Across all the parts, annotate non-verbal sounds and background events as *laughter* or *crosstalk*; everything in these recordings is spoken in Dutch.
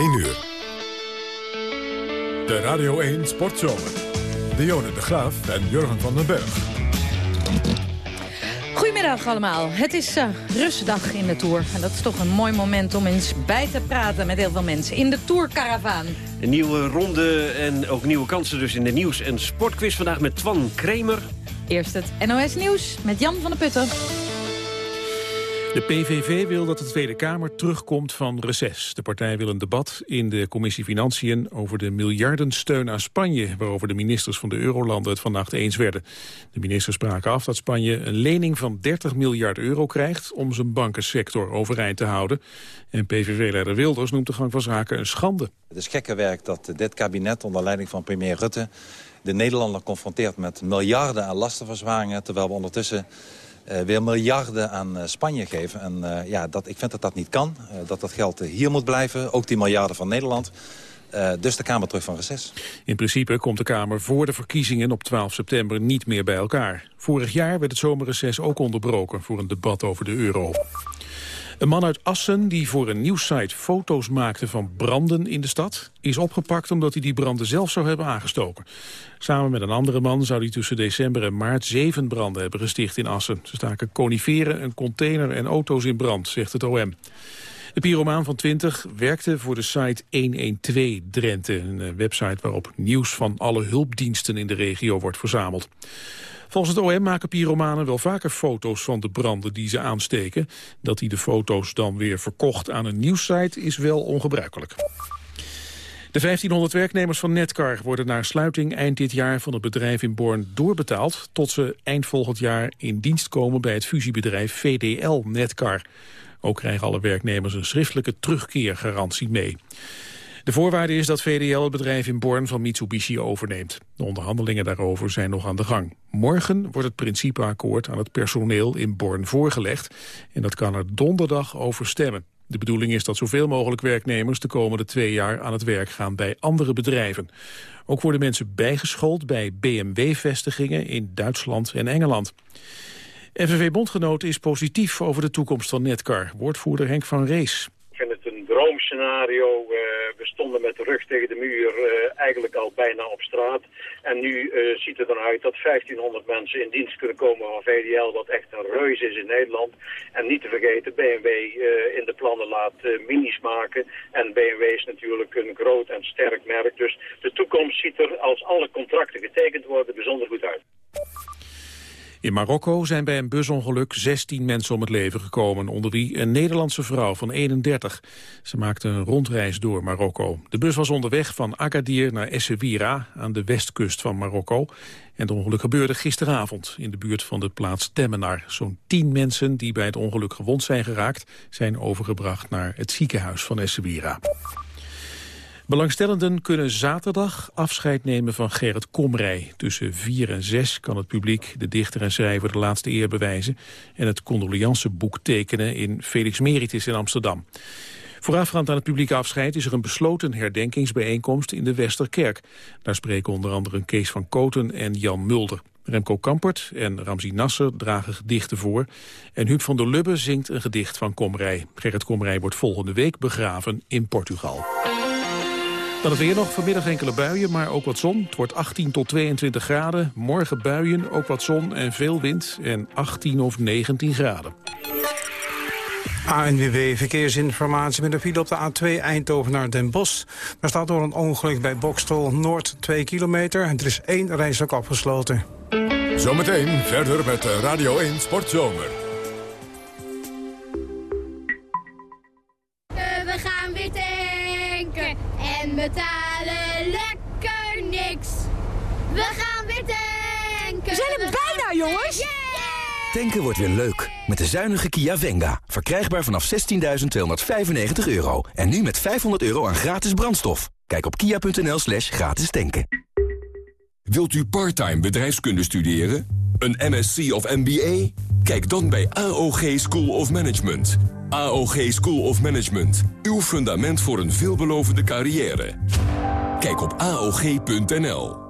1 uur. De Radio 1 Sportzomer. Dionne de Graaf en Jurgen van den Berg. Goedemiddag allemaal. Het is uh, rustdag in de Tour. En dat is toch een mooi moment om eens bij te praten met heel veel mensen in de Tourcaravaan. Een nieuwe ronde en ook nieuwe kansen dus in de nieuws- en sportquiz. Vandaag met Twan Kremer. Eerst het NOS Nieuws met Jan van der Putten. De PVV wil dat de Tweede Kamer terugkomt van reces. De partij wil een debat in de commissie Financiën over de miljardensteun aan Spanje, waarover de ministers van de Eurolanden het vannacht eens werden. De ministers spraken af dat Spanje een lening van 30 miljard euro krijgt om zijn bankensector overeind te houden. En PVV-leider Wilders noemt de gang van zaken een schande. Het is gekke werk dat dit kabinet onder leiding van premier Rutte de Nederlander confronteert met miljarden aan lastenverzwaringen, terwijl we ondertussen weer miljarden aan uh, Spanje geven. En uh, ja, dat, ik vind dat dat niet kan. dat dat geld hier moet blijven. Ook die miljarden van Nederland. dus de Kamer terug van reces. In principe komt de Kamer voor de verkiezingen op 12 september niet meer bij elkaar. Vorig jaar werd het zomerreces ook onderbroken voor een debat over de euro. Een man uit Assen die voor een nieuwssite foto's maakte van branden in de stad... is opgepakt omdat hij die branden zelf zou hebben aangestoken. Samen met een andere man zou hij tussen december en maart zeven branden hebben gesticht in Assen. Ze staken coniferen, een container en auto's in brand, zegt het OM. De pyromaan van 20 werkte voor de site 112 Drenthe, een eh, website waarop nieuws van alle hulpdiensten in de regio wordt verzameld. Volgens het OM maken pyromanen wel vaker foto's van de branden die ze aansteken. Dat hij de foto's dan weer verkocht aan een nieuwssite is wel ongebruikelijk. De 1500 werknemers van Netcar worden na sluiting eind dit jaar van het bedrijf in Born doorbetaald tot ze eind volgend jaar in dienst komen bij het fusiebedrijf VDL Netcar. Ook krijgen alle werknemers een schriftelijke terugkeergarantie mee. De voorwaarde is dat VDL het bedrijf in Born van Mitsubishi overneemt. De onderhandelingen daarover zijn nog aan de gang. Morgen wordt het principeakkoord aan het personeel in Born voorgelegd. En dat kan er donderdag over stemmen. De bedoeling is dat zoveel mogelijk werknemers de komende twee jaar aan het werk gaan bij andere bedrijven. Ook worden mensen bijgeschoold bij BMW-vestigingen in Duitsland en Engeland. FNV-bondgenoten is positief over de toekomst van Netcar. Woordvoerder Henk van Rees droomscenario. Uh, we stonden met de rug tegen de muur uh, eigenlijk al bijna op straat. En nu uh, ziet het eruit dat 1500 mensen in dienst kunnen komen van VDL, wat echt een reus is in Nederland. En niet te vergeten, BMW in de plannen laat minis maken. En BMW is natuurlijk een groot en sterk merk. Dus de toekomst ziet er, als alle contracten getekend worden, bijzonder goed uit. In Marokko zijn bij een busongeluk 16 mensen om het leven gekomen, onder wie een Nederlandse vrouw van 31. Ze maakte een rondreis door Marokko. De bus was onderweg van Agadir naar Essaouira aan de westkust van Marokko. En het ongeluk gebeurde gisteravond in de buurt van de plaats Temmenar. Zo'n 10 mensen die bij het ongeluk gewond zijn geraakt, zijn overgebracht naar het ziekenhuis van Essaouira. Belangstellenden kunnen zaterdag afscheid nemen van Gerrit Komrij. Tussen 4 en 6 kan het publiek de dichter en schrijver de laatste eer bewijzen... en het condoleanceboek tekenen in Felix Meritis in Amsterdam. Voorafgaand aan het publieke afscheid is er een besloten herdenkingsbijeenkomst in de Westerkerk. Daar spreken onder andere Kees van Koten en Jan Mulder. Remco Kampert en Ramzi Nasser dragen gedichten voor. En Huub van der Lubbe zingt een gedicht van Komrij. Gerrit Komrij wordt volgende week begraven in Portugal. Dan het weer nog, vanmiddag enkele buien, maar ook wat zon. Het wordt 18 tot 22 graden. Morgen buien, ook wat zon en veel wind. En 18 of 19 graden. ANWB Verkeersinformatie met een file op de A2 Eindhoven naar Den Bosch. Daar staat door een ongeluk bij Bokstol Noord 2 kilometer. En er is één rijstok afgesloten. Zometeen verder met Radio 1 Sportzomer. Jongens. Yeah! Tanken wordt weer leuk. Met de zuinige Kia Venga. Verkrijgbaar vanaf 16.295 euro. En nu met 500 euro aan gratis brandstof. Kijk op kia.nl slash gratis tanken. Wilt u parttime bedrijfskunde studeren? Een MSc of MBA? Kijk dan bij AOG School of Management. AOG School of Management. Uw fundament voor een veelbelovende carrière. Kijk op AOG.nl.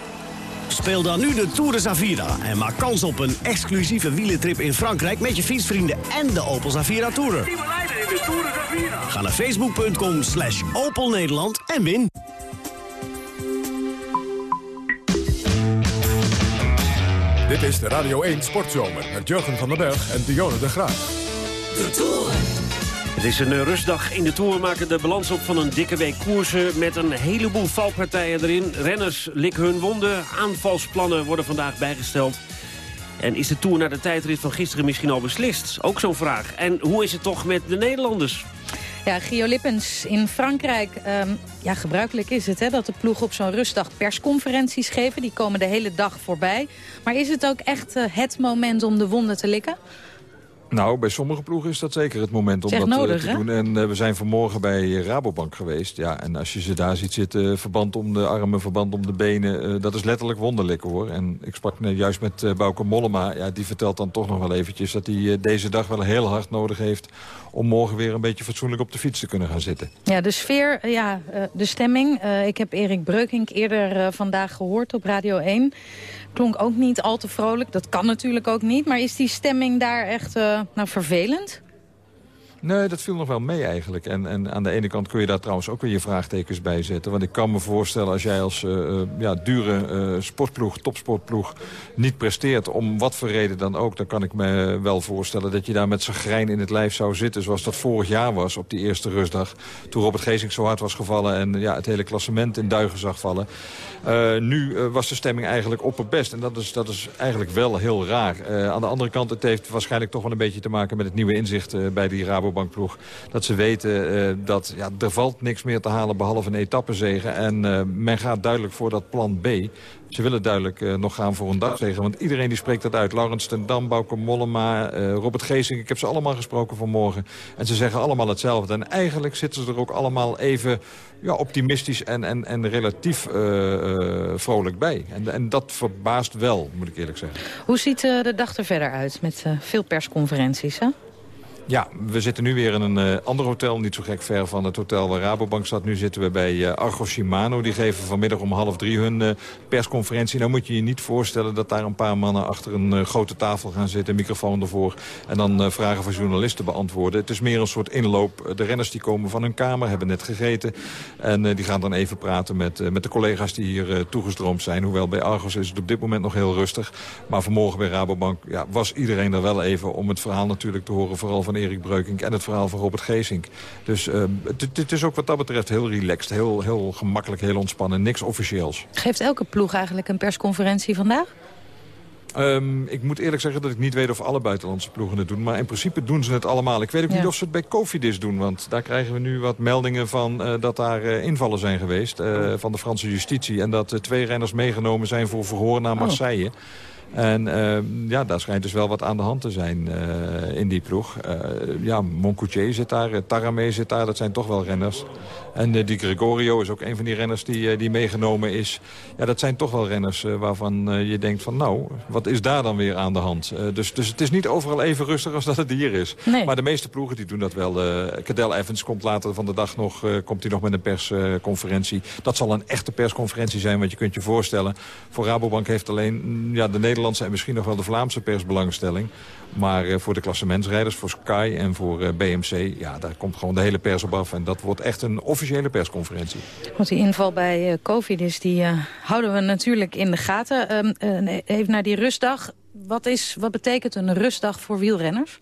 Speel dan nu de Tour de Zavira en maak kans op een exclusieve wielentrip in Frankrijk... met je fietsvrienden en de Opel Zavira Tourer. Ga naar facebook.com slash Opel Nederland en win. Dit is de Radio 1 Sportzomer met Jurgen van den Berg en Dionne de Graaf. De Tour. Het is een eh, rustdag in de Tour. Maken de balans op van een dikke week koersen... met een heleboel valpartijen erin. Renners likken hun wonden. Aanvalsplannen worden vandaag bijgesteld. En is de Tour na de tijdrit van gisteren misschien al beslist? Ook zo'n vraag. En hoe is het toch met de Nederlanders? Ja, Gio Lippens in Frankrijk. Ehm, ja, gebruikelijk is het hè, dat de ploeg op zo'n rustdag persconferenties geven. Die komen de hele dag voorbij. Maar is het ook echt uh, het moment om de wonden te likken? Nou, bij sommige ploegen is dat zeker het moment om dat nodig, te hè? doen. En uh, we zijn vanmorgen bij Rabobank geweest. Ja, en als je ze daar ziet zitten, verband om de armen, verband om de benen... Uh, dat is letterlijk wonderlijk, hoor. En ik sprak net juist met uh, Bouke Mollema. Ja, die vertelt dan toch nog wel eventjes dat hij deze dag wel heel hard nodig heeft... om morgen weer een beetje fatsoenlijk op de fiets te kunnen gaan zitten. Ja, de sfeer, ja, de stemming. ik heb Erik Breukink eerder vandaag gehoord op Radio 1 klonk ook niet al te vrolijk. Dat kan natuurlijk ook niet. Maar is die stemming daar echt uh, nou, vervelend? Nee, dat viel nog wel mee eigenlijk. En, en aan de ene kant kun je daar trouwens ook weer je vraagtekens bij zetten. Want ik kan me voorstellen als jij als uh, ja, dure sportploeg, topsportploeg... niet presteert, om wat voor reden dan ook... dan kan ik me wel voorstellen dat je daar met zagrijn in het lijf zou zitten... zoals dat vorig jaar was op die eerste rustdag. Toen Robert Geesink zo hard was gevallen en ja, het hele klassement in duigen zag vallen. Uh, nu uh, was de stemming eigenlijk opperbest. En dat is, dat is eigenlijk wel heel raar. Uh, aan de andere kant, het heeft waarschijnlijk toch wel een beetje te maken... met het nieuwe inzicht bij die Rabobankploeg. Dat ze weten dat ja, er valt niks meer te halen behalve een etappezegen. En men gaat duidelijk voor dat plan B. Ze willen duidelijk uh, nog gaan voor een dagzegen. Want iedereen die spreekt dat uit. Laurens ten Dam, Bauke Mollema, uh, Robert Geesink. Ik heb ze allemaal gesproken vanmorgen. En ze zeggen allemaal hetzelfde. En eigenlijk zitten ze er ook allemaal even ja, optimistisch en, en, en relatief uh, vrolijk bij. En, en dat verbaast wel, moet ik eerlijk zeggen. Hoe ziet de dag er verder uit met veel persconferenties, hè? Ja, we zitten nu weer in een uh, ander hotel, niet zo gek ver van het hotel waar Rabobank zat. Nu zitten we bij uh, Argo Shimano. Die geven vanmiddag om half drie hun uh, persconferentie. Nou moet je je niet voorstellen dat daar een paar mannen achter een grote tafel gaan zitten. microfoon ervoor. En dan vragen van journalisten beantwoorden. Het is meer een soort inloop. De renners die komen van hun kamer, hebben net gegeten. En die gaan dan even praten met, met de collega's die hier toegestroomd zijn. Hoewel bij Argos is het op dit moment nog heel rustig. Maar vanmorgen bij Rabobank ja, was iedereen er wel even om het verhaal natuurlijk te horen. Vooral van Erik Breukink en het verhaal van Robert Geesink. Dus uh, het is ook wat dat betreft heel relaxed, heel, heel gemakkelijk, heel ontspannen. Niks officieels. Geeft elke ploeg eigenlijk een persconferentie vandaag? Um, ik moet eerlijk zeggen dat ik niet weet of alle buitenlandse ploegen het doen. Maar in principe doen ze het allemaal. Ik weet ook ja. niet of ze het bij Cofidis doen. Want daar krijgen we nu wat meldingen van uh, dat daar uh, invallen zijn geweest. Uh, van de Franse justitie. En dat twee renners meegenomen zijn voor verhoor naar Marseille. Oh. En uh, ja, daar schijnt dus wel wat aan de hand te zijn uh, in die ploeg. Uh, ja, Moncoutier zit daar, Taramé zit daar, dat zijn toch wel renners. En die Gregorio is ook een van die renners die, die meegenomen is. Ja, dat zijn toch wel renners waarvan je denkt van nou, wat is daar dan weer aan de hand? dus, dus het is niet overal even rustig als dat het hier is. Nee. Maar de meeste ploegen die doen dat wel. Cadel Evans komt later van de dag nog, komt hij nog met een persconferentie. dat zal een echte persconferentie zijn, want je kunt je voorstellen. Voor Rabobank heeft alleen ja, de Nederlandse en misschien nog wel de Vlaamse persbelangstelling. Maar uh, voor de klassementsrijders, voor Sky en voor uh, BMC... ja, daar komt gewoon de hele pers op af. En dat wordt echt een officiële persconferentie. Want die inval bij uh, COVID is, die houden we natuurlijk in de gaten. even naar die rustdag. Wat, is, wat betekent een rustdag voor wielrenners?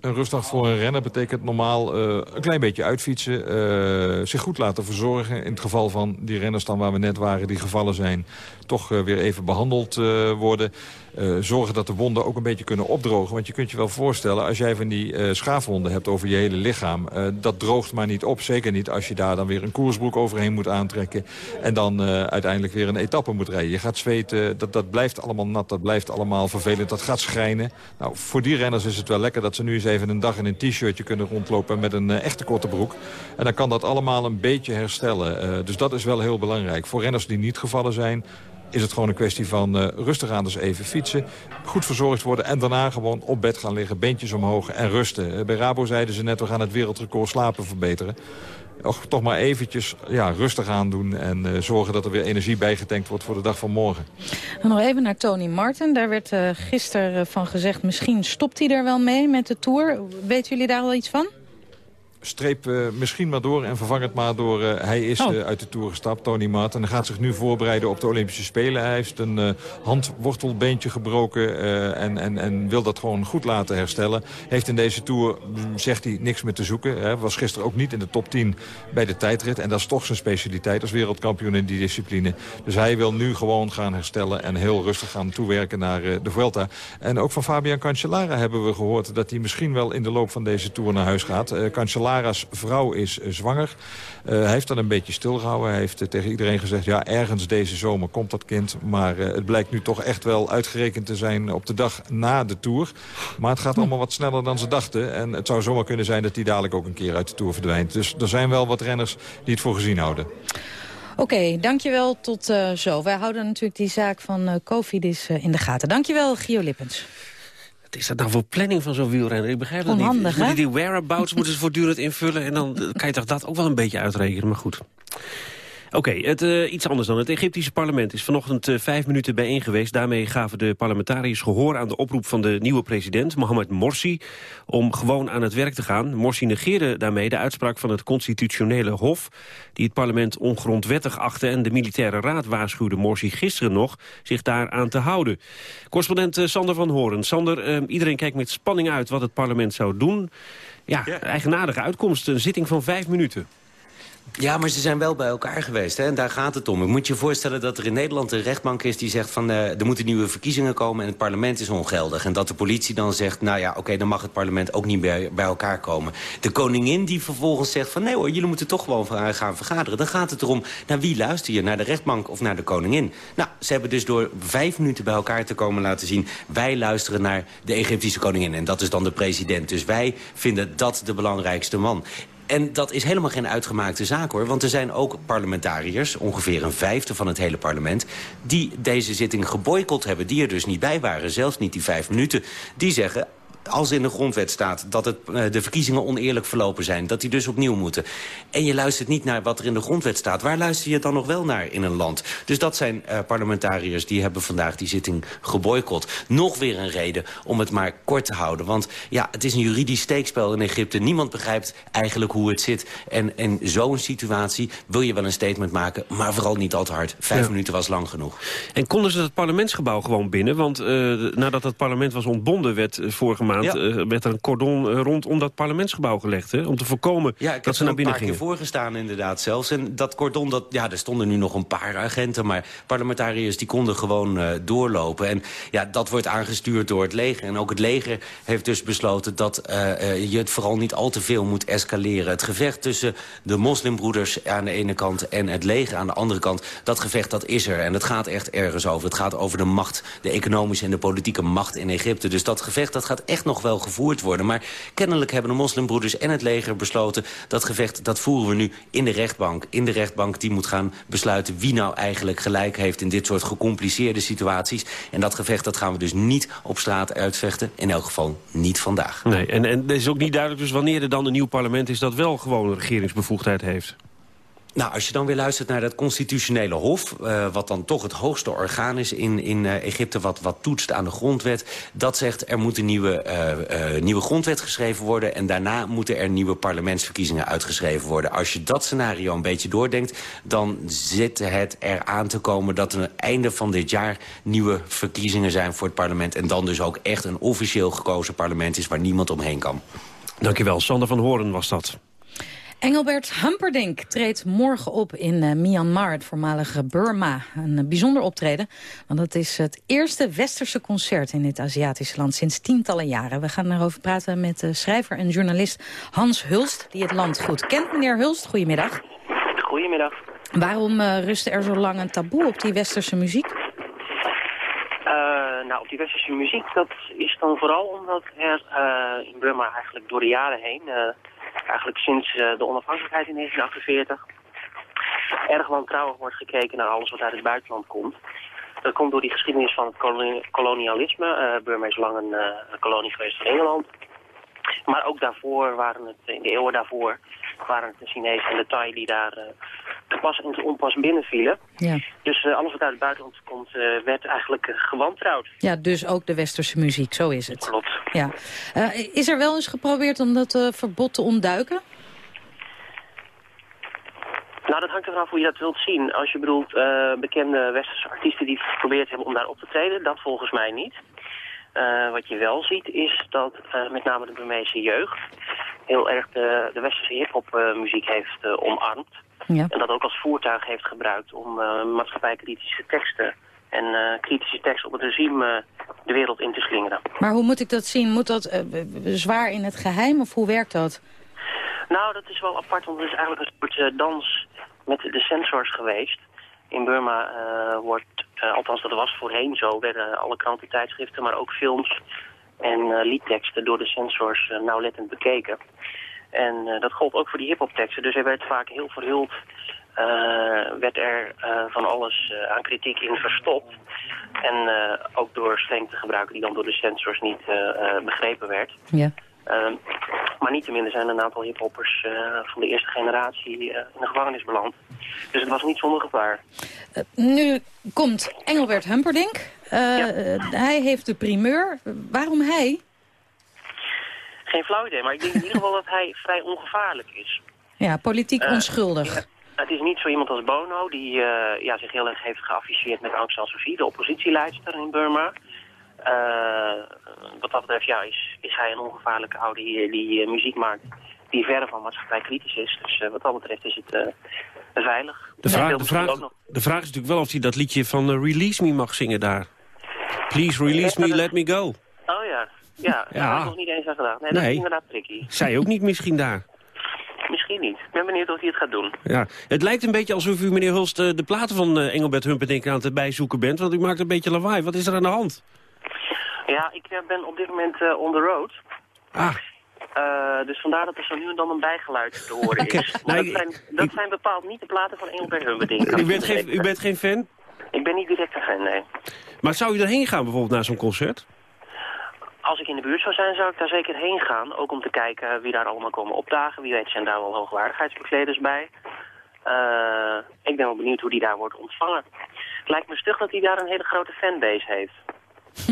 Een rustdag voor een renner betekent normaal uh, een klein beetje uitfietsen. Uh, zich goed laten verzorgen. In het geval van die renners dan waar we net waren die gevallen zijn. Toch uh, weer even behandeld worden. Uh, zorgen dat de wonden ook een beetje kunnen opdrogen. Want je kunt je wel voorstellen, als jij van die uh, schaafwonden hebt over je hele lichaam... Uh, dat droogt maar niet op. Zeker niet als je daar dan weer een koersbroek overheen moet aantrekken... en dan uiteindelijk weer een etappe moet rijden. Je gaat zweten, dat, dat blijft allemaal nat, dat blijft allemaal vervelend, dat gaat schrijnen. Nou, voor die renners is het wel lekker dat ze nu eens even een dag in een t-shirtje kunnen rondlopen... met een echte korte broek. En dan kan dat allemaal een beetje herstellen. dus dat is wel heel belangrijk. Voor renners die niet gevallen zijn is het gewoon een kwestie van uh, rustig aan dus even fietsen. Goed verzorgd worden en daarna gewoon op bed gaan liggen. Beentjes omhoog en rusten. Uh, bij Rabo zeiden ze net, we gaan het wereldrecord slapen verbeteren. Och, toch maar eventjes ja, rustig aan doen en uh, zorgen dat er weer energie bijgetankt wordt voor de dag van morgen. En nog even naar Tony Martin. Daar werd gisteren van gezegd, misschien stopt hij er wel mee met de Tour. Weten jullie daar al iets van? Streep uh, misschien maar door en vervang het maar door... Uh, hij is oh. uh, uit de Tour gestapt, Tony Martin. En gaat zich nu voorbereiden op de Olympische Spelen. Hij heeft een handwortelbeentje gebroken en, en, en wil dat gewoon goed laten herstellen. Heeft in deze Tour, mm, zegt hij, niks meer te zoeken. Hij was gisteren ook niet in de top 10 bij de tijdrit. En dat is toch zijn specialiteit als wereldkampioen in die discipline. Dus hij wil nu gewoon gaan herstellen en heel rustig gaan toewerken naar de Vuelta. En ook van Fabian Cancellara hebben we gehoord... dat hij misschien wel in de loop van deze Tour naar huis gaat. Cancellara Lara's vrouw is eh, zwanger. Uh, hij heeft dan een beetje stilgehouden. Hij heeft uh, tegen iedereen gezegd, ja, ergens deze zomer komt dat kind. Maar het blijkt nu toch echt wel uitgerekend te zijn op de dag na de Tour. Maar het gaat allemaal wat sneller dan ze dachten. En het zou zomaar kunnen zijn dat hij dadelijk ook een keer uit de Tour verdwijnt. Dus er zijn wel wat renners die het voor gezien houden. Oké, dankjewel tot zo. Wij houden natuurlijk die zaak van Kofidis in de gaten. Dankjewel, Gio Lippens. Wat is dat nou voor planning van zo'n wielrenner? Ik begrijp dat niet. Moeten die whereabouts moeten ze voortdurend invullen... en dan kan je toch dat ook wel een beetje uitrekenen, maar goed. Oké, het uh, iets anders dan. Het Egyptische parlement is vanochtend uh, vijf minuten bijeen geweest. Daarmee gaven de parlementariërs gehoor aan de oproep van de nieuwe president, Mohamed Morsi, om gewoon aan het werk te gaan. Morsi negeerde daarmee de uitspraak van het constitutionele hof, die het parlement ongrondwettig achtte en de militaire raad waarschuwde Morsi gisteren nog zich daaraan te houden. Correspondent uh, Sander van Horen. Sander, iedereen kijkt met spanning uit wat het parlement zou doen. Ja, ja, eigenaardige uitkomst. Een zitting van vijf minuten. Ja, maar ze zijn wel bij elkaar geweest. Hè? En daar gaat het om. Ik moet je voorstellen dat er in Nederland een rechtbank is... die zegt van uh, er moeten nieuwe verkiezingen komen en het parlement is ongeldig. En dat de politie dan zegt, nou ja, oké, dan mag het parlement ook niet bij, bij elkaar komen. De koningin die vervolgens zegt van... nee hoor, jullie moeten toch gewoon gaan vergaderen. Dan gaat het erom, naar wie luister je? Naar de rechtbank of naar de koningin? Nou, ze hebben dus door vijf minuten bij elkaar te komen laten zien... wij luisteren naar de Egyptische koningin. En dat is dan de president. Dus wij vinden dat de belangrijkste man. En dat is helemaal geen uitgemaakte zaak hoor. Want er zijn ook parlementariërs, ongeveer een vijfde van het hele parlement... die deze zitting geboycott hebben, die er dus niet bij waren. Zelfs niet die vijf minuten. Die zeggen, als in de grondwet staat dat het, uh, de verkiezingen oneerlijk verlopen zijn... dat die dus opnieuw moeten. En je luistert niet naar wat er in de grondwet staat. Waar luister je dan nog wel naar in een land? Dus dat zijn uh, parlementariërs die hebben vandaag die zitting geboycott. Nog weer een reden om het maar kort te houden. Want ja, het is een juridisch steekspel in Egypte. Niemand begrijpt eigenlijk hoe het zit. En in zo'n situatie wil je wel een statement maken... maar vooral niet al te hard. Vijf ja. minuten was lang genoeg. En konden ze het parlementsgebouw gewoon binnen? Want uh, nadat het parlement was ontbonden werd vorige maand maand ja. uh, werd er een cordon uh, rondom dat parlementsgebouw gelegd. Hè? Om te voorkomen ja, dat ze naar binnen gingen. Ik heb er een paar keer voorgestaan inderdaad zelfs. En dat cordon, dat, ja, er stonden nu nog een paar agenten... maar parlementariërs die konden gewoon uh, doorlopen. En ja, dat wordt aangestuurd door het leger. En ook het leger heeft dus besloten dat je het vooral niet al te veel moet escaleren. Het gevecht tussen de moslimbroeders aan de ene kant... en het leger aan de andere kant, dat gevecht dat is er. En het gaat echt ergens over. Het gaat over de macht, de economische en de politieke macht in Egypte. Dus dat gevecht dat gaat echt nog wel gevoerd worden. Maar kennelijk hebben de moslimbroeders en het leger besloten... dat gevecht, dat voeren we nu in de rechtbank. In de rechtbank die moet gaan besluiten wie nou eigenlijk gelijk heeft... in dit soort gecompliceerde situaties. En dat gevecht dat gaan we dus niet op straat uitvechten. In elk geval niet vandaag. Nee, en, en het is ook niet duidelijk dus wanneer er dan een nieuw parlement is... dat wel gewoon regeringsbevoegdheid heeft. Nou, als je dan weer luistert naar dat constitutionele hof... Uh, wat dan toch het hoogste orgaan is in, in uh, Egypte... Wat, wat toetst aan de grondwet, dat zegt... er moet een nieuwe, uh, nieuwe grondwet geschreven worden... en daarna moeten er nieuwe parlementsverkiezingen uitgeschreven worden. Als je dat scenario een beetje doordenkt... dan zit het er aan te komen dat er aan het einde van dit jaar... nieuwe verkiezingen zijn voor het parlement... en dan dus ook echt een officieel gekozen parlement is... waar niemand omheen kan. Dankjewel, Sander van Horen was dat. Engelbert Humperdinck treedt morgen op in uh, Myanmar, het voormalige Burma. Een uh, bijzonder optreden, want het is het eerste westerse concert in dit Aziatische land sinds tientallen jaren. We gaan erover praten met uh, schrijver en journalist Hans Hulst, die het land goed kent. Meneer Hulst, goedemiddag. Goedemiddag. Waarom rustte er zo lang een taboe op die westerse muziek? nou, op die westerse muziek, dat is dan vooral omdat er in Burma eigenlijk door de jaren heen eigenlijk sinds uh, de onafhankelijkheid in 1948 erg wantrouwig wordt gekeken naar alles wat uit het buitenland komt. Dat komt door die geschiedenis van het kolonialisme. Uh, Burma is lang een, een, kolonie geweest van Engeland. Maar ook daarvoor waren het, in de eeuwen daarvoor, waren het de Chinezen en de Thai die daar pas en te onpas binnenvielen. Ja. Dus alles wat uit het buitenland komt, werd eigenlijk gewantrouwd. Ja, dus ook de westerse muziek, zo is het. Klopt. Ja. is er wel eens geprobeerd om dat verbod te ontduiken? Nou, dat hangt ervan af hoe je dat wilt zien. Als je bedoelt bekende westerse artiesten die geprobeerd hebben om daar op te treden, dat volgens mij niet. Uh, wat je wel ziet is dat uh, met name de Burmeese jeugd heel erg de, de westerse hip-hop muziek heeft omarmd. Ja. En dat ook als voertuig heeft gebruikt om maatschappijkritische teksten en kritische teksten op het regime de wereld in te slingeren. Maar hoe moet ik dat zien? Moet dat zwaar in het geheim of hoe werkt dat? Nou, dat is wel apart, want het is eigenlijk een soort dans met de sensors geweest. In Burma wordt, althans dat was voorheen zo, werden alle kranten, tijdschriften, maar ook films en liedteksten door de sensors nauwlettend bekeken. En dat gold ook voor die hiphopteksten, dus er werd vaak heel verhuld, werd er van alles aan kritiek in verstopt. En ook door slang te gebruiken die dan door de sensors niet begrepen werd. Ja. Uh, maar niettemin zijn een aantal hiphoppers uh, van de eerste generatie uh, in de gevangenis beland. Dus het was niet zonder gevaar. nu komt Engelbert Humperdinck. Ja. Hij heeft de primeur. Waarom hij? Geen flauw idee, maar ik denk in ieder geval dat hij vrij ongevaarlijk is. Ja, politiek onschuldig. Ja, het is niet zo iemand als Bono, die ja, zich heel erg heeft geafficheerd met Aung San Suu Kyi, de oppositieleidster in Burma. Uh, wat dat betreft ja, is, is hij een ongevaarlijke oude die, die uh, muziek maakt die verre van maatschappij kritisch is. Dus uh, wat dat betreft is het veilig. De vraag, de, vraag, de vraag is natuurlijk wel of hij dat liedje van Release Me mag zingen daar. Please release me, let me go. Ja, ja, daar heb ik nog niet eens aan gedaan. Nee, dat is inderdaad tricky. Zij ook niet misschien daar. Misschien niet. Ik ben benieuwd of hij het gaat doen. Ja, het lijkt een beetje alsof u, meneer Hulst, de platen van Engelbert Humperdinck aan het bijzoeken bent. Want u maakt een beetje lawaai. Wat is er aan de hand? Ja, ik ben op dit moment uh, on the road. Ah. Uh, dus vandaar dat er zo nu en dan een bijgeluid te horen okay. is. Nou, dat, zijn, dat ik... zijn bepaald niet de platen van Engelbert Humperdinck. U bent, geen, u bent geen fan? Ik ben niet direct een fan, nee. Maar zou u erheen gaan bijvoorbeeld naar zo'n concert? Als ik in de buurt zou zijn, zou ik daar zeker heen gaan. Ook om te kijken wie daar allemaal komen opdagen. Wie weet zijn daar wel hoogwaardigheidsbekleders bij. Uh, ik ben wel benieuwd hoe die daar wordt ontvangen. Het lijkt me stug dat hij daar een hele grote fanbase heeft.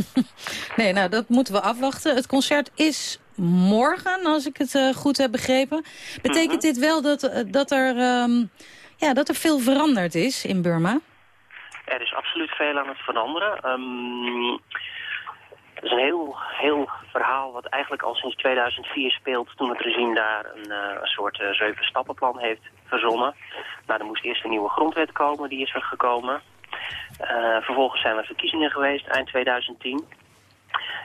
*laughs* nee, nou dat moeten we afwachten. Het concert is morgen, als ik het uh, goed heb begrepen. Betekent -huh. dit wel dat, uh, dat, er, um, ja, dat er veel veranderd is in Burma? Er is absoluut veel aan het veranderen. Um, is een heel, heel verhaal wat eigenlijk al sinds 2004 speelt... toen het regime daar een, een soort zeven stappenplan heeft verzonnen. Nou, er moest eerst een nieuwe grondwet komen, die is er gekomen... Uh, vervolgens zijn er verkiezingen geweest eind 2010.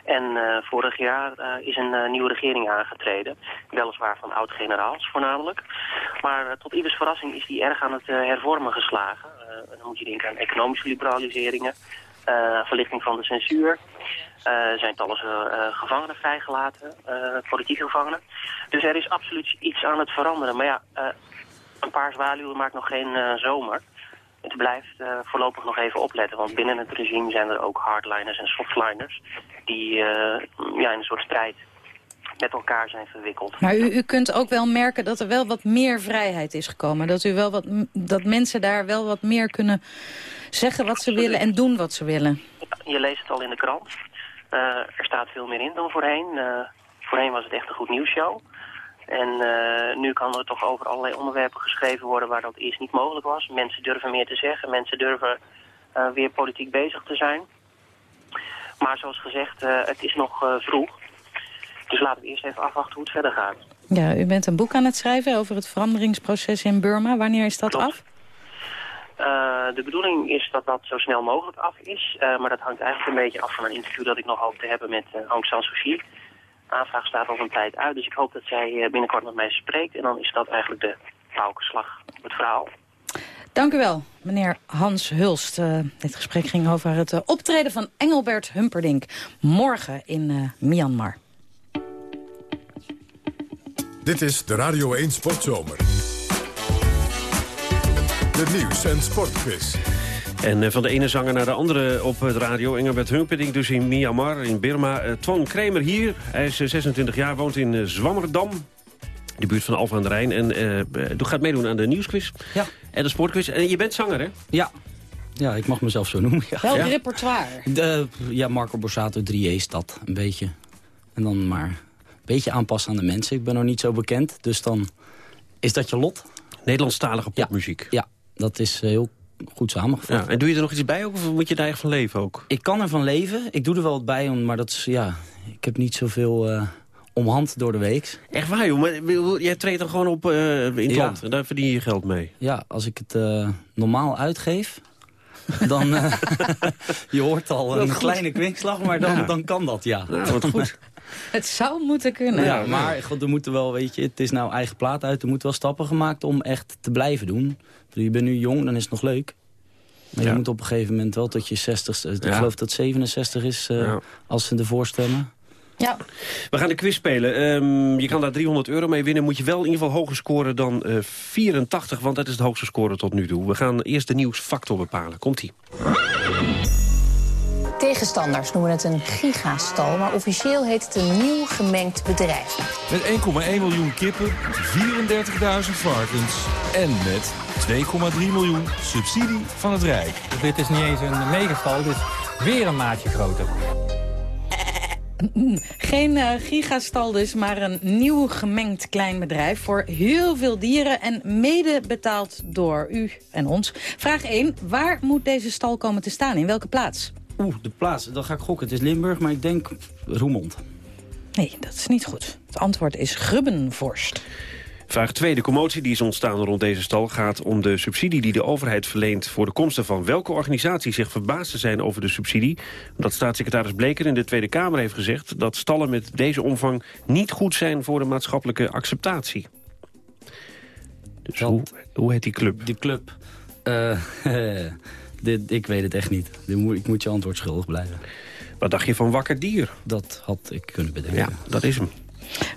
En uh, vorig jaar uh, is een nieuwe regering aangetreden. Weliswaar van oud-generaals voornamelijk. Maar tot ieders verrassing is die erg aan het hervormen geslagen. dan moet je denken aan economische liberaliseringen. Verlichting van de censuur. Er zijn talloze gevangenen vrijgelaten. politieke gevangenen. Dus er is absoluut iets aan het veranderen. Maar ja, een paar zwaluwen maakt nog geen zomer. Het blijft voorlopig nog even opletten, want binnen het regime zijn er ook hardliners en softliners die ja, in een soort strijd met elkaar zijn verwikkeld. Maar u, u kunt ook wel merken dat er wel wat meer vrijheid is gekomen. Dat, u wel wat, dat mensen daar wel wat meer kunnen zeggen wat ze willen en doen wat ze willen. Je leest het al in de krant. Uh, er staat veel meer in dan voorheen. voorheen was het echt een goed nieuwsshow. En uh, nu kan er toch over allerlei onderwerpen geschreven worden waar dat eerst niet mogelijk was. Mensen durven meer te zeggen, mensen durven weer politiek bezig te zijn. Maar zoals gezegd, het is nog vroeg. Dus laten we eerst even afwachten hoe het verder gaat. Ja, u bent een boek aan het schrijven over het veranderingsproces in Burma. Wanneer is dat af? Uh, de bedoeling is dat dat zo snel mogelijk af is. Uh, maar dat hangt eigenlijk een beetje af van een interview dat ik nog hoop te hebben met uh, Aung San Suu Kyi. De aanvraag staat al een tijd uit, dus ik hoop dat zij binnenkort met mij spreekt. En dan is dat eigenlijk de paukenslag op het verhaal. Dank u wel, meneer Hans Hulst. dit gesprek ging over het optreden van Engelbert Humperdinck morgen in Myanmar. Dit is de Radio 1 Sportzomer. De nieuws- en sportquiz. En eh, van de ene zanger naar de andere op het radio. Engelbert Humperdinck dus in Myanmar, in Burma. Uh, Twan Kremer hier. Hij is 26 jaar, woont in Zwammerdam. De buurt van Alphen aan de Rijn. En uh, gaat meedoen aan de nieuwsquiz. Ja. En de sportquiz. En je bent zanger, hè? Ja. Ja, ik mag mezelf zo noemen. Ja. Welk ja. repertoire? De, ja, Marco Borsato 3 is dat, een beetje. En dan maar een beetje aanpassen aan de mensen. Ik ben nog niet zo bekend, dus dan is dat je lot. Nederlandstalige popmuziek. Ja, ja dat is heel goed samengevat. Ja, en doe je er nog iets bij ook, of moet je daar echt van leven ook? Ik kan er van leven. Ik doe er wel wat bij, maar dat is, ja, ik heb niet zoveel uh, om hand door de week. Echt waar, joh? Maar, jij treedt dan gewoon op uh, in het Ja. land en daar verdien je geld mee. Ja, als ik het uh, normaal uitgeef, *laughs* dan... *laughs* je hoort al een goed. kleine kwinkslag, maar dan, Ja. dan kan dat, ja. Nou, wat goed. *laughs* Het zou moeten kunnen. Ja, maar god, er moeten wel, weet je, het is nou eigen plaat uit. Er moeten wel stappen gemaakt om echt te blijven doen. Je bent nu jong, dan is het nog leuk. Maar Ja. je moet op een gegeven moment wel tot je 60 Ik Ja. geloof dat 67 is eh, Ja. als ze ervoor stemmen. Ja. We gaan de quiz spelen. Ehm, je kan daar 300 euro mee winnen. Moet je wel in ieder geval hoger scoren dan eh, 84, want dat is de hoogste score tot nu toe. We gaan eerst de nieuwsfactor bepalen. Komt-ie. Tegenstanders noemen het een gigastal, maar officieel heet het een nieuw gemengd bedrijf. Met 1,1 miljoen kippen, 34.000 varkens en met 2,3 miljoen subsidie van het Rijk. Dit is niet eens een megastal, dit is weer een maatje groter. *laughs* Geen eh, gigastal dus, maar een nieuw gemengd klein bedrijf... voor heel veel dieren en mede betaald door u en ons. Vraag 1. Waar moet deze stal komen te staan? In welke plaats? Oeh, de plaats, dan ga ik gokken. Het is Limburg, maar ik denk Roermond. Nee, dat is niet goed. Het antwoord is Grubbenvorst. Vraag 2. De commotie die is ontstaan rond deze stal gaat om de subsidie die de overheid verleent voor de komsten van welke organisatie zich verbaasd te zijn over de subsidie. Omdat staatssecretaris Bleker in de Tweede Kamer heeft gezegd dat stallen met deze omvang niet goed zijn voor de maatschappelijke acceptatie. Dus hoe, hoe heet die club? Die club. Eh, *laughs* dit, ik weet het echt niet. Dit moet- Ik moet je antwoord schuldig blijven. Wat dacht je van Wakker Dier? Dat had ik kunnen bedenken. Ja, dat is hem.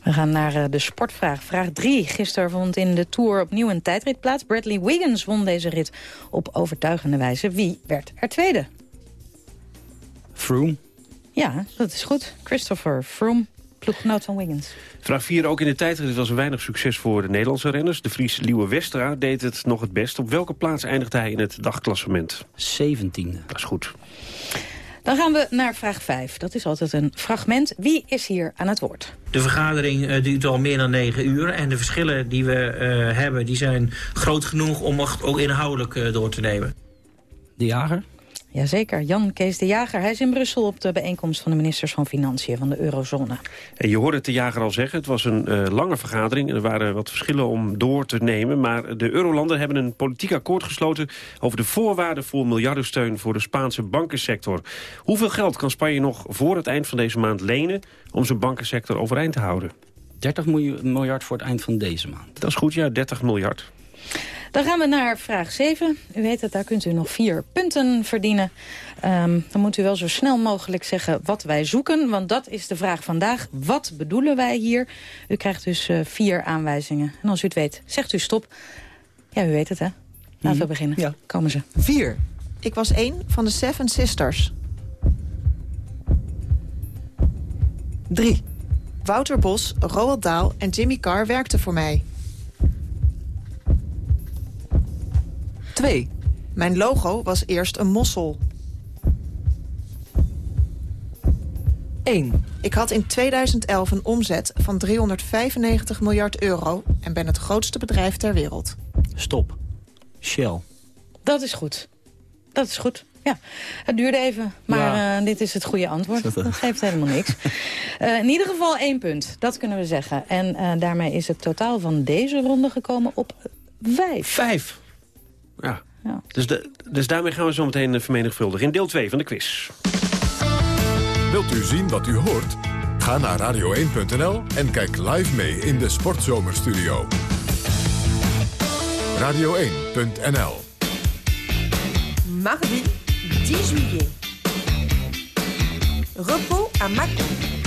We gaan naar eh, de sportvraag. Vraag 3. Gisteren vond in de Tour opnieuw een tijdrit plaats. Bradley Wiggins won deze rit op overtuigende wijze. Wie werd er tweede? Froome. Ja, dat is goed. Christopher Froome, ploeggenoot van Wiggins. Vraag 4. Ook in de tijdrit was er weinig succes voor de Nederlandse renners. De Fries Liewe Westra deed het nog het best. Op welke plaats eindigde hij in het dagklassement? 17e. Dat is goed. Dan gaan we naar vraag 5. Dat is altijd een fragment. Wie is hier aan het woord? De vergadering eh, duurt al meer dan negen uur. En de verschillen die we eh, hebben, die zijn groot genoeg om echt ook inhoudelijk eh, door te nemen. De jager? Jazeker, Jan Kees de Jager. Hij is in Brussel op de bijeenkomst van de ministers van Financiën van de eurozone. En je hoorde het de jager al zeggen, het was een eh, lange vergadering. en Er waren wat verschillen om door te nemen. Maar de eurolanden hebben een politiek akkoord gesloten... over de voorwaarden voor miljardensteun voor de Spaanse bankensector. Hoeveel geld kan Spanje nog voor het eind van deze maand lenen... om zijn bankensector overeind te houden? 30 miljoen- miljard voor het eind van deze maand. Dat is goed, ja, 30 miljard. Dan gaan we naar vraag 7. U weet het, daar kunt u nog vier punten verdienen. Ehm, dan moet u wel zo snel mogelijk zeggen wat wij zoeken. Want dat is de vraag vandaag. Wat bedoelen wij hier? U krijgt dus eh, vier aanwijzingen. En als u het weet, zegt u stop. Ja, u weet het, hè? Laten we beginnen. Ja. Komen ze. 4. Ik was één van de Seven Sisters. 3. Wouter Bos, Roald Dahl en Jimmy Carr werkten voor mij. 2. Mijn logo was eerst een mossel. 1. Ik had in 2011 een omzet van 395 miljard euro... en ben het grootste bedrijf ter wereld. Stop. Shell. Dat is goed. Dat is goed. Ja, het duurde even, maar eh, dit is het goede antwoord. Dat, Dat, geeft helemaal niks. *laughs* Eh, in ieder geval één punt, dat kunnen we zeggen. En eh, daarmee is het totaal van deze ronde gekomen op vijf. Vijf? Ja. Dus, de, dus daarmee gaan we zo meteen eh, vermenigvuldigen. In deel 2 van de quiz. Wilt u zien wat u hoort? Ga naar radio1.nl en kijk live mee in de Sportzomerstudio. Radio1.nl Mardi 10 juillet. Repos à Mâcon.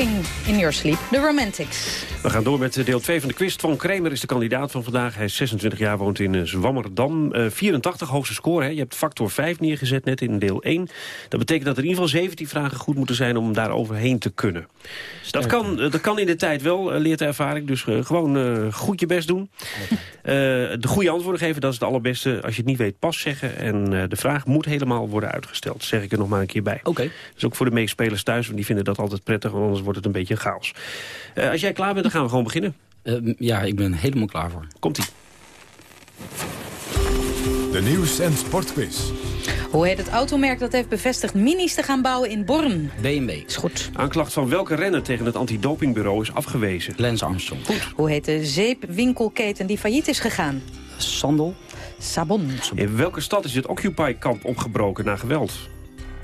In Your Sleep, The Romantics. We gaan door met deel 2 van de quiz. Twan Kremer is de kandidaat van vandaag. Hij is 26 jaar, woont in eh, Zwammerdam. Eh 84, hoogste score. Hè. Je hebt factor 5 neergezet net in deel 1. Dat betekent dat er in ieder geval 17 vragen goed moeten zijn... om daar overheen te kunnen. Dat kan, eh, dat kan in de tijd wel, eh, leert de ervaring. Dus eh, gewoon eh, goed je best doen. Eh, de goede antwoorden geven, dat is het allerbeste. Als je het niet weet, pas zeggen. En eh, de vraag moet helemaal worden uitgesteld. zeg ik er nog maar een keer bij. Oké. Dus ook voor de meespelers thuis, want die vinden dat altijd prettig. Want anders wordt het een beetje chaos. Eh, als jij klaar bent, dan gaan we gewoon beginnen. Eh, ja, ik ben helemaal klaar voor. Komt-ie. De nieuws- en sportquiz. Hoe heet het automerk dat heeft bevestigd minis te gaan bouwen in Born? BMW. Is goed. Aanklacht van welke renner tegen het antidopingbureau is afgewezen? Lance Armstrong. Goed. Hoe heet de zeepwinkelketen die failliet is gegaan? Sandel. Sabon. In welke stad is het Occupy-kamp opgebroken na geweld?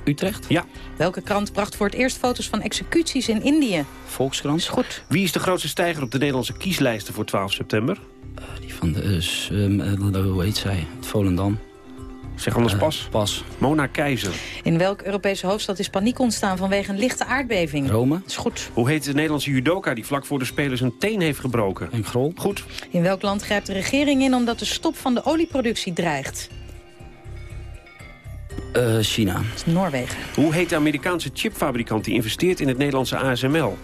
Utrecht. Ja. Welke krant bracht voor het eerst foto's van executies in Indië? Volkskrant. Is goed. Wie is de grootste stijger op de Nederlandse kieslijsten voor 12 september? Die van de, uh, eh, hoe heet zij? Het Volendam. Zeg anders Eh, pas. Pas. Mona Keizer. In welke Europese hoofdstad is paniek ontstaan vanwege een lichte aardbeving? Rome. Is goed. Hoe heet de Nederlandse judoka die vlak voor de Spelen zijn teen heeft gebroken? En Grol. Goed. In welk land grijpt de regering in omdat de stop van de olieproductie dreigt? Eh, China. Noorwegen. Hoe heet de Amerikaanse chipfabrikant die investeert in het Nederlandse ASML?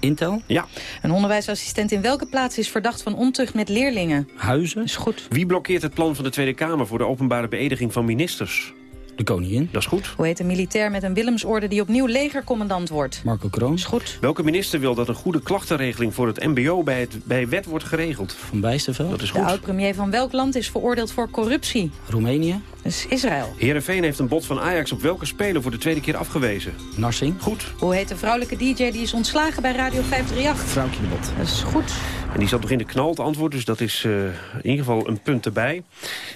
Intel. Ja. Een onderwijsassistent in welke plaats is verdacht van ontucht met leerlingen? Huizen. Is goed. Wie blokkeert het plan van de Tweede Kamer voor de openbare beëdiging van ministers? De koningin. Dat is goed. Hoe heet een militair met een Willemsorde die opnieuw legercommandant wordt? Marco Kroon. Is goed. Welke minister wil dat een goede klachtenregeling voor het mbo bij, het, bij wet wordt geregeld? Van Bijsterveld. Dat is De goed. oud-premier van welk land is veroordeeld voor corruptie? Roemenië. Dat is Israël. Heerenveen heeft een bod van Ajax op welke speler voor de tweede keer afgewezen? Narsing. Goed. Hoe heet de vrouwelijke DJ die is ontslagen bij Radio 538? Vrouwtje de Bot. Dat is goed. En die zat nog in de knal te antwoord, dus dat is eh, in ieder geval een punt erbij.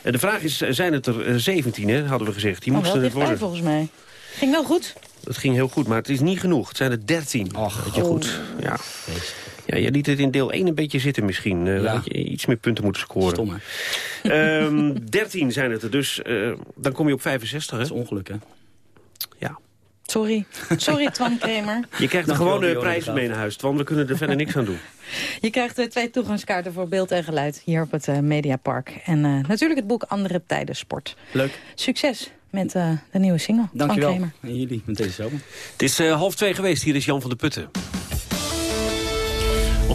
En de vraag is, zijn het er eh, 17, hè, hadden we gezegd. Die Oh, moesten het worden. volgens mij. Ging wel goed. Dat ging heel goed, maar het is niet genoeg. Het zijn er 13. Och, Weet je oh. goed. Ja. Ja, je liet het in deel 1 een beetje zitten misschien. Eh, Ja. had je iets meer punten moeten scoren. Stom, hè? Ehm *laughs* 13 zijn het er, dus eh, dan kom je op 65, hè? Dat is ongeluk, hè? Ja. Sorry. Sorry, *laughs* Twan Kramer. Je krijgt er gewoon Graaf. mee naar huis, want we kunnen er verder niks aan doen. Je krijgt eh, twee toegangskaarten voor beeld en geluid hier op het eh, Mediapark. En eh, natuurlijk het boek Andere Tijden Sport. Leuk. Succes met eh, de nieuwe single Dankjewel. En jullie met deze zomer. Het is eh, half twee geweest, hier is Jan van der Putten.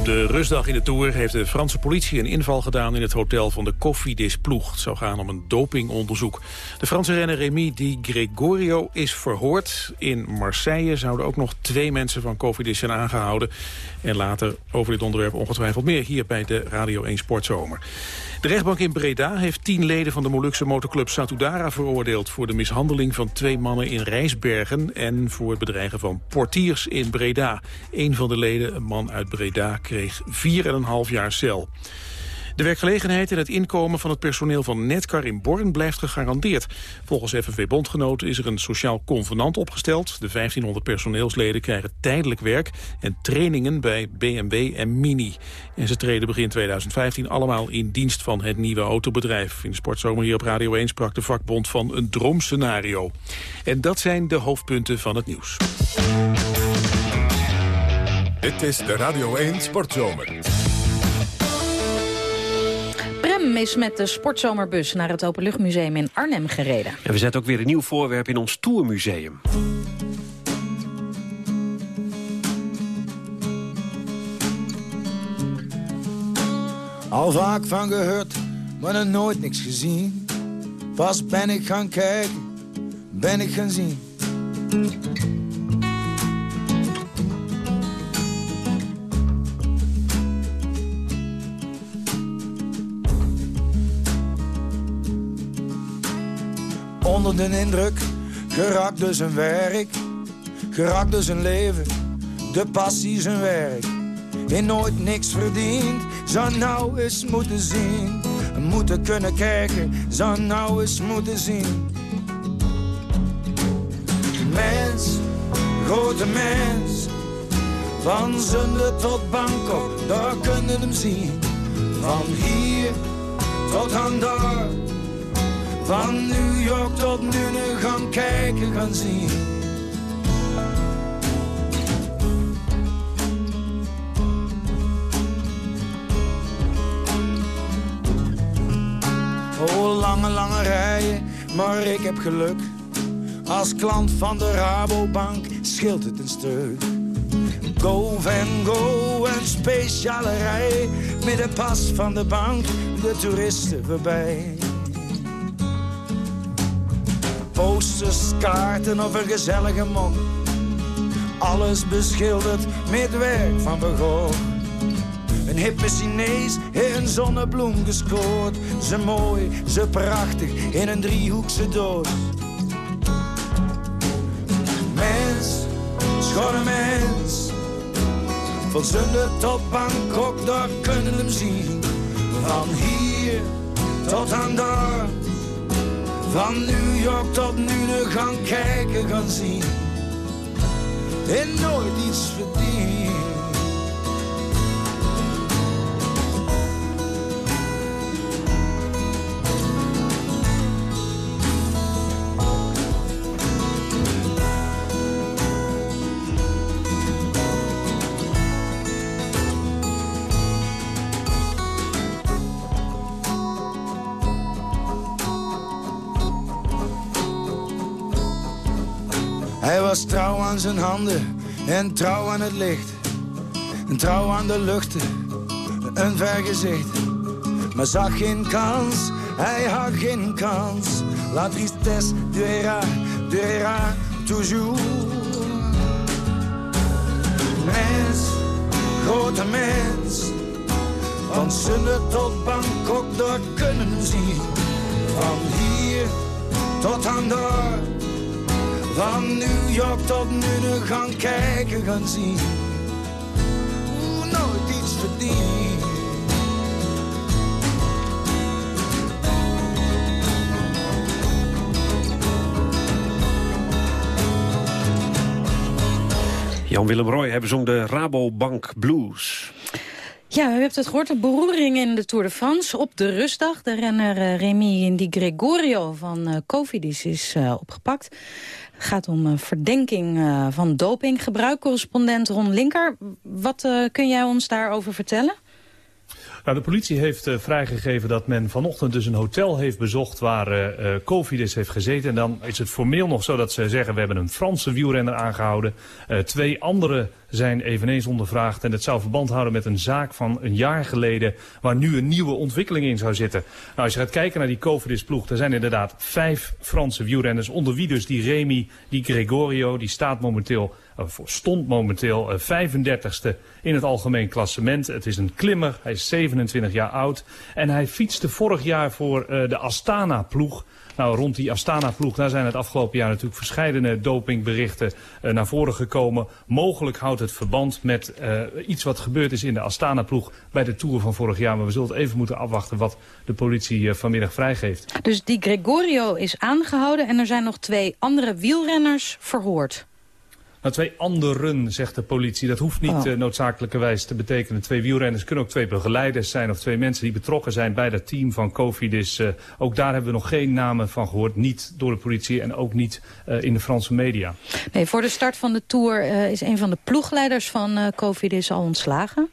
De rustdag in de Tour heeft de Franse politie een inval gedaan in het hotel van de Cofidis-ploeg. Het zou gaan om een dopingonderzoek. De Franse renner Rémi Di Gregorio is verhoord. In Marseille zouden ook nog twee mensen van Cofidis zijn aangehouden. En later over dit onderwerp ongetwijfeld meer hier bij de Radio 1 Sportzomer. De rechtbank in Breda heeft tien leden van de Molukse motorclub Satudara veroordeeld... voor de mishandeling van twee mannen in Rijsbergen... en voor het bedreigen van portiers in Breda. Een van de leden, een man uit Breda, kreeg 4,5 jaar cel. De werkgelegenheid en het inkomen van het personeel van Netcar in Born blijft gegarandeerd. Volgens FNV-bondgenoten is er een sociaal convenant opgesteld. De 1500 personeelsleden krijgen tijdelijk werk en trainingen bij BMW en Mini. En ze treden begin 2015 allemaal in dienst van het nieuwe autobedrijf. In de sportzomer hier op Radio 1 sprak de vakbond van een droomscenario. En dat zijn de hoofdpunten van het nieuws. Dit is de Radio 1 Sportzomer. Is met de sportzomerbus naar het Openluchtmuseum in Arnhem gereden. En we zetten ook weer een nieuw voorwerp in ons Tourmuseum. Al vaak van gehoord, maar nog nooit niks gezien. Pas ben ik gaan kijken, ben ik gaan zien. Onder de indruk, geraakt dus een werk, geraakt dus een leven, de passie zijn werk. In nooit niks verdiend, zou nou eens moeten zien. Moeten kunnen kijken, zou nou eens moeten zien. Mens, grote mens, van zonde tot Bangkok, daar kunnen hem zien. Van hier tot aan daar, van New York tot nu gaan kijken, gaan zien. Oh, lange, lange rijen, maar ik heb geluk. Als klant van de Rabobank scheelt het een stuk. Go van Go, een speciale rij. Met de pas van de bank, de toeristen voorbij. Posters, kaarten of een gezellige mop. Alles beschilderd met werk van Van. Een hippe Chinees, een zonnebloem gescoord. Ze mooi, ze prachtig, in een driehoekse doos. Mens, schone mens. Van Zunde tot Bangkok, daar kunnen hem zien. Van hier tot aan daar. Van New York tot nu gaan kijken, gaan zien. En nooit iets verdiend. Zijn handen en trouw aan het licht. En trouw aan de luchten, een vergezicht. Maar zag geen kans, hij had geen kans. La tristesse durera, durera toujours. Mens, grote mens. Van Sunne tot Bangkok door kunnen zien. Van hier tot aan. Van New York tot nu gaan kijken, gaan zien. Hoe nooit iets verdient. Jan-Willem Roy hebben zong de Rabobank Blues. Ja, u hebt het gehoord, de beroering in de Tour de France op de rustdag. De renner uh, Remy Di Gregorio van uh, Cofidis is uh, opgepakt. Gaat om verdenking van dopinggebruik. Correspondent Ron Linker, wat kun jij ons daarover vertellen? Nou, de politie heeft vrijgegeven dat men vanochtend dus een hotel heeft bezocht waar uh, Covidis heeft gezeten. En dan is het formeel nog zo dat ze zeggen we hebben een Franse wielrenner aangehouden. Twee andere zijn eveneens ondervraagd. En het zou verband houden met een zaak van een jaar geleden waar nu een nieuwe ontwikkeling in zou zitten. Nou, als je gaat kijken naar die Covidis ploeg, er zijn inderdaad vijf Franse wielrenners. Onder wie dus die Remy, die Gregorio, die staat momenteel stond momenteel 35ste in het algemeen klassement. Het is een klimmer, hij is 27 jaar oud. En hij fietste vorig jaar voor de Astana-ploeg. Nou, rond die Astana-ploeg, daar zijn het afgelopen jaar natuurlijk verschillende dopingberichten uh, naar voren gekomen. Mogelijk houdt het verband met uh, iets wat gebeurd is in de Astana-ploeg bij de Tour van vorig jaar. Maar we zullen het even moeten afwachten wat de politie uh, vanmiddag vrijgeeft. Dus die Gregorio is aangehouden en er zijn nog twee andere wielrenners verhoord. Nou, twee anderen, zegt de politie. Dat hoeft niet oh. uh, noodzakelijkerwijs te betekenen. Twee wielrenners kunnen ook twee begeleiders zijn... of twee mensen die betrokken zijn bij dat team van Cofidis. Uh, ook daar hebben we nog geen namen van gehoord. Niet door de politie en ook niet uh, in de Franse media. Nee, voor de start van de Tour is een van de ploegleiders van Cofidis al ontslagen.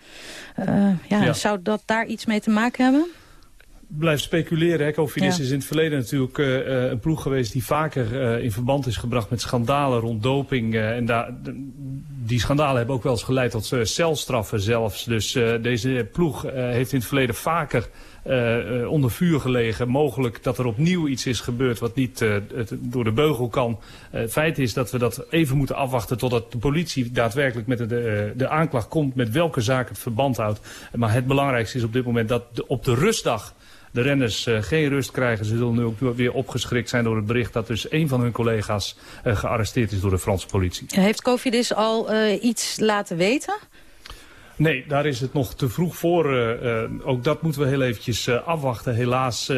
Ja, ja. Zou dat daar iets mee te maken hebben? Blijft speculeren. Hè. Cofidis ja. is in het verleden natuurlijk uh, een ploeg geweest die vaker uh, in verband is gebracht met schandalen rond doping. Uh, en daar, die schandalen hebben ook wel eens geleid tot celstraffen zelfs. Dus deze ploeg heeft in het verleden vaker onder vuur gelegen. Mogelijk dat er opnieuw iets is gebeurd wat niet door de beugel kan. Het feit is dat we dat even moeten afwachten totdat de politie daadwerkelijk met de, de aanklacht komt met welke zaak het verband houdt. Maar het belangrijkste is op dit moment dat de, op de rustdag de renners uh, geen rust krijgen. Ze zullen nu ook weer opgeschrikt zijn door het bericht dat dus een van hun collega's uh, gearresteerd is door de Franse politie. Heeft Cofidis al uh, iets laten weten? Nee, daar is het nog te vroeg voor. Uh, uh, ook dat moeten we heel eventjes uh, afwachten. Helaas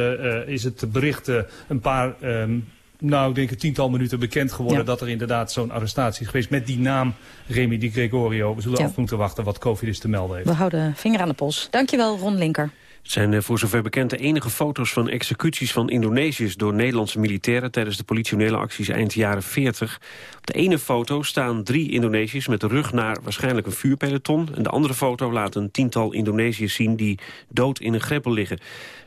is het bericht een paar... Um, nou, ik denk een tiental minuten bekend geworden... Ja. dat er inderdaad zo'n arrestatie is geweest met die naam Remy Di Gregorio. We zullen ja. af moeten wachten wat Cofidis te melden heeft. We houden vinger aan de pols. Dankjewel, Ron Linker. Het zijn voor zover bekend de enige foto's van executies van Indonesiërs door Nederlandse militairen tijdens de politionele acties eind jaren 40. Op de ene foto staan drie Indonesiërs met de rug naar waarschijnlijk een vuurpeloton. En de andere foto laat een tiental Indonesiërs zien die dood in een greppel liggen.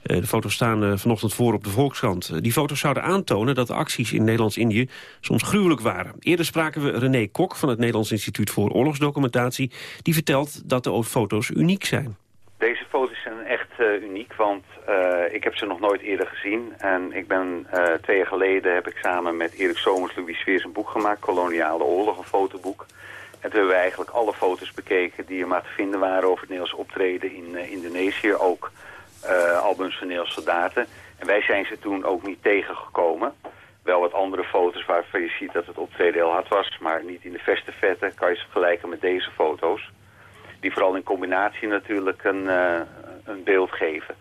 De foto's staan vanochtend voor op de Volkskrant. Die foto's zouden aantonen dat de acties in Nederlands-Indië soms gruwelijk waren. Eerder spraken we René Kok van het Nederlands Instituut voor Oorlogsdocumentatie. Die vertelt dat de foto's uniek zijn. Deze foto's zijn uniek, want uh, ik heb ze nog nooit eerder gezien. En ik ben uh, twee jaar geleden heb ik samen met Erik Somers Louis Sveers een boek gemaakt, Koloniale Oorlog, een fotoboek. En toen hebben we eigenlijk alle foto's bekeken die er maar te vinden waren over het Nederlands optreden in Indonesië. Ook albums van Nederlandse soldaten. En wij zijn ze toen ook niet tegengekomen. Wel wat andere foto's waarvan je ziet dat het optreden heel hard was, maar niet in de verste vette kan je ze vergelijken met deze foto's die vooral in combinatie natuurlijk een, een beeld geven.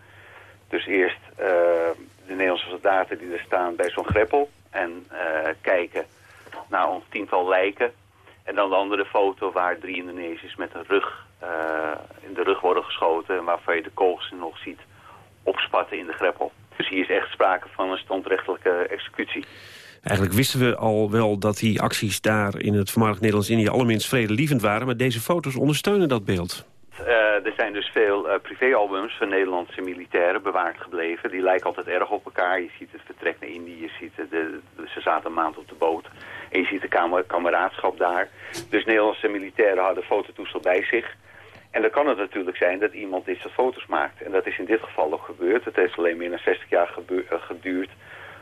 Dus eerst uh, de Nederlandse soldaten die er staan bij zo'n greppel en kijken naar een tiental lijken. En dan de andere foto waar drie Indonesiërs met een rug in de rug worden geschoten en waarvan je de kogels nog ziet opspatten in de greppel. Dus hier is echt sprake van een standrechtelijke executie. Eigenlijk wisten we al wel dat die acties daar in het voormalig Nederlands-Indië allerminst vredelievend waren, maar deze foto's ondersteunen dat beeld. Uh, er zijn dus veel uh, privéalbums van Nederlandse militairen bewaard gebleven. Die lijken altijd erg op elkaar. Je ziet het vertrek naar Indië, je ziet de, ze zaten een maand op de boot. En je ziet de kamer, kameraadschap daar. Dus Nederlandse militairen hadden fototoestel bij zich. En dan kan het natuurlijk zijn dat iemand dit soort foto's maakt. En dat is in dit geval ook gebeurd. Het heeft alleen meer dan 60 jaar geduurd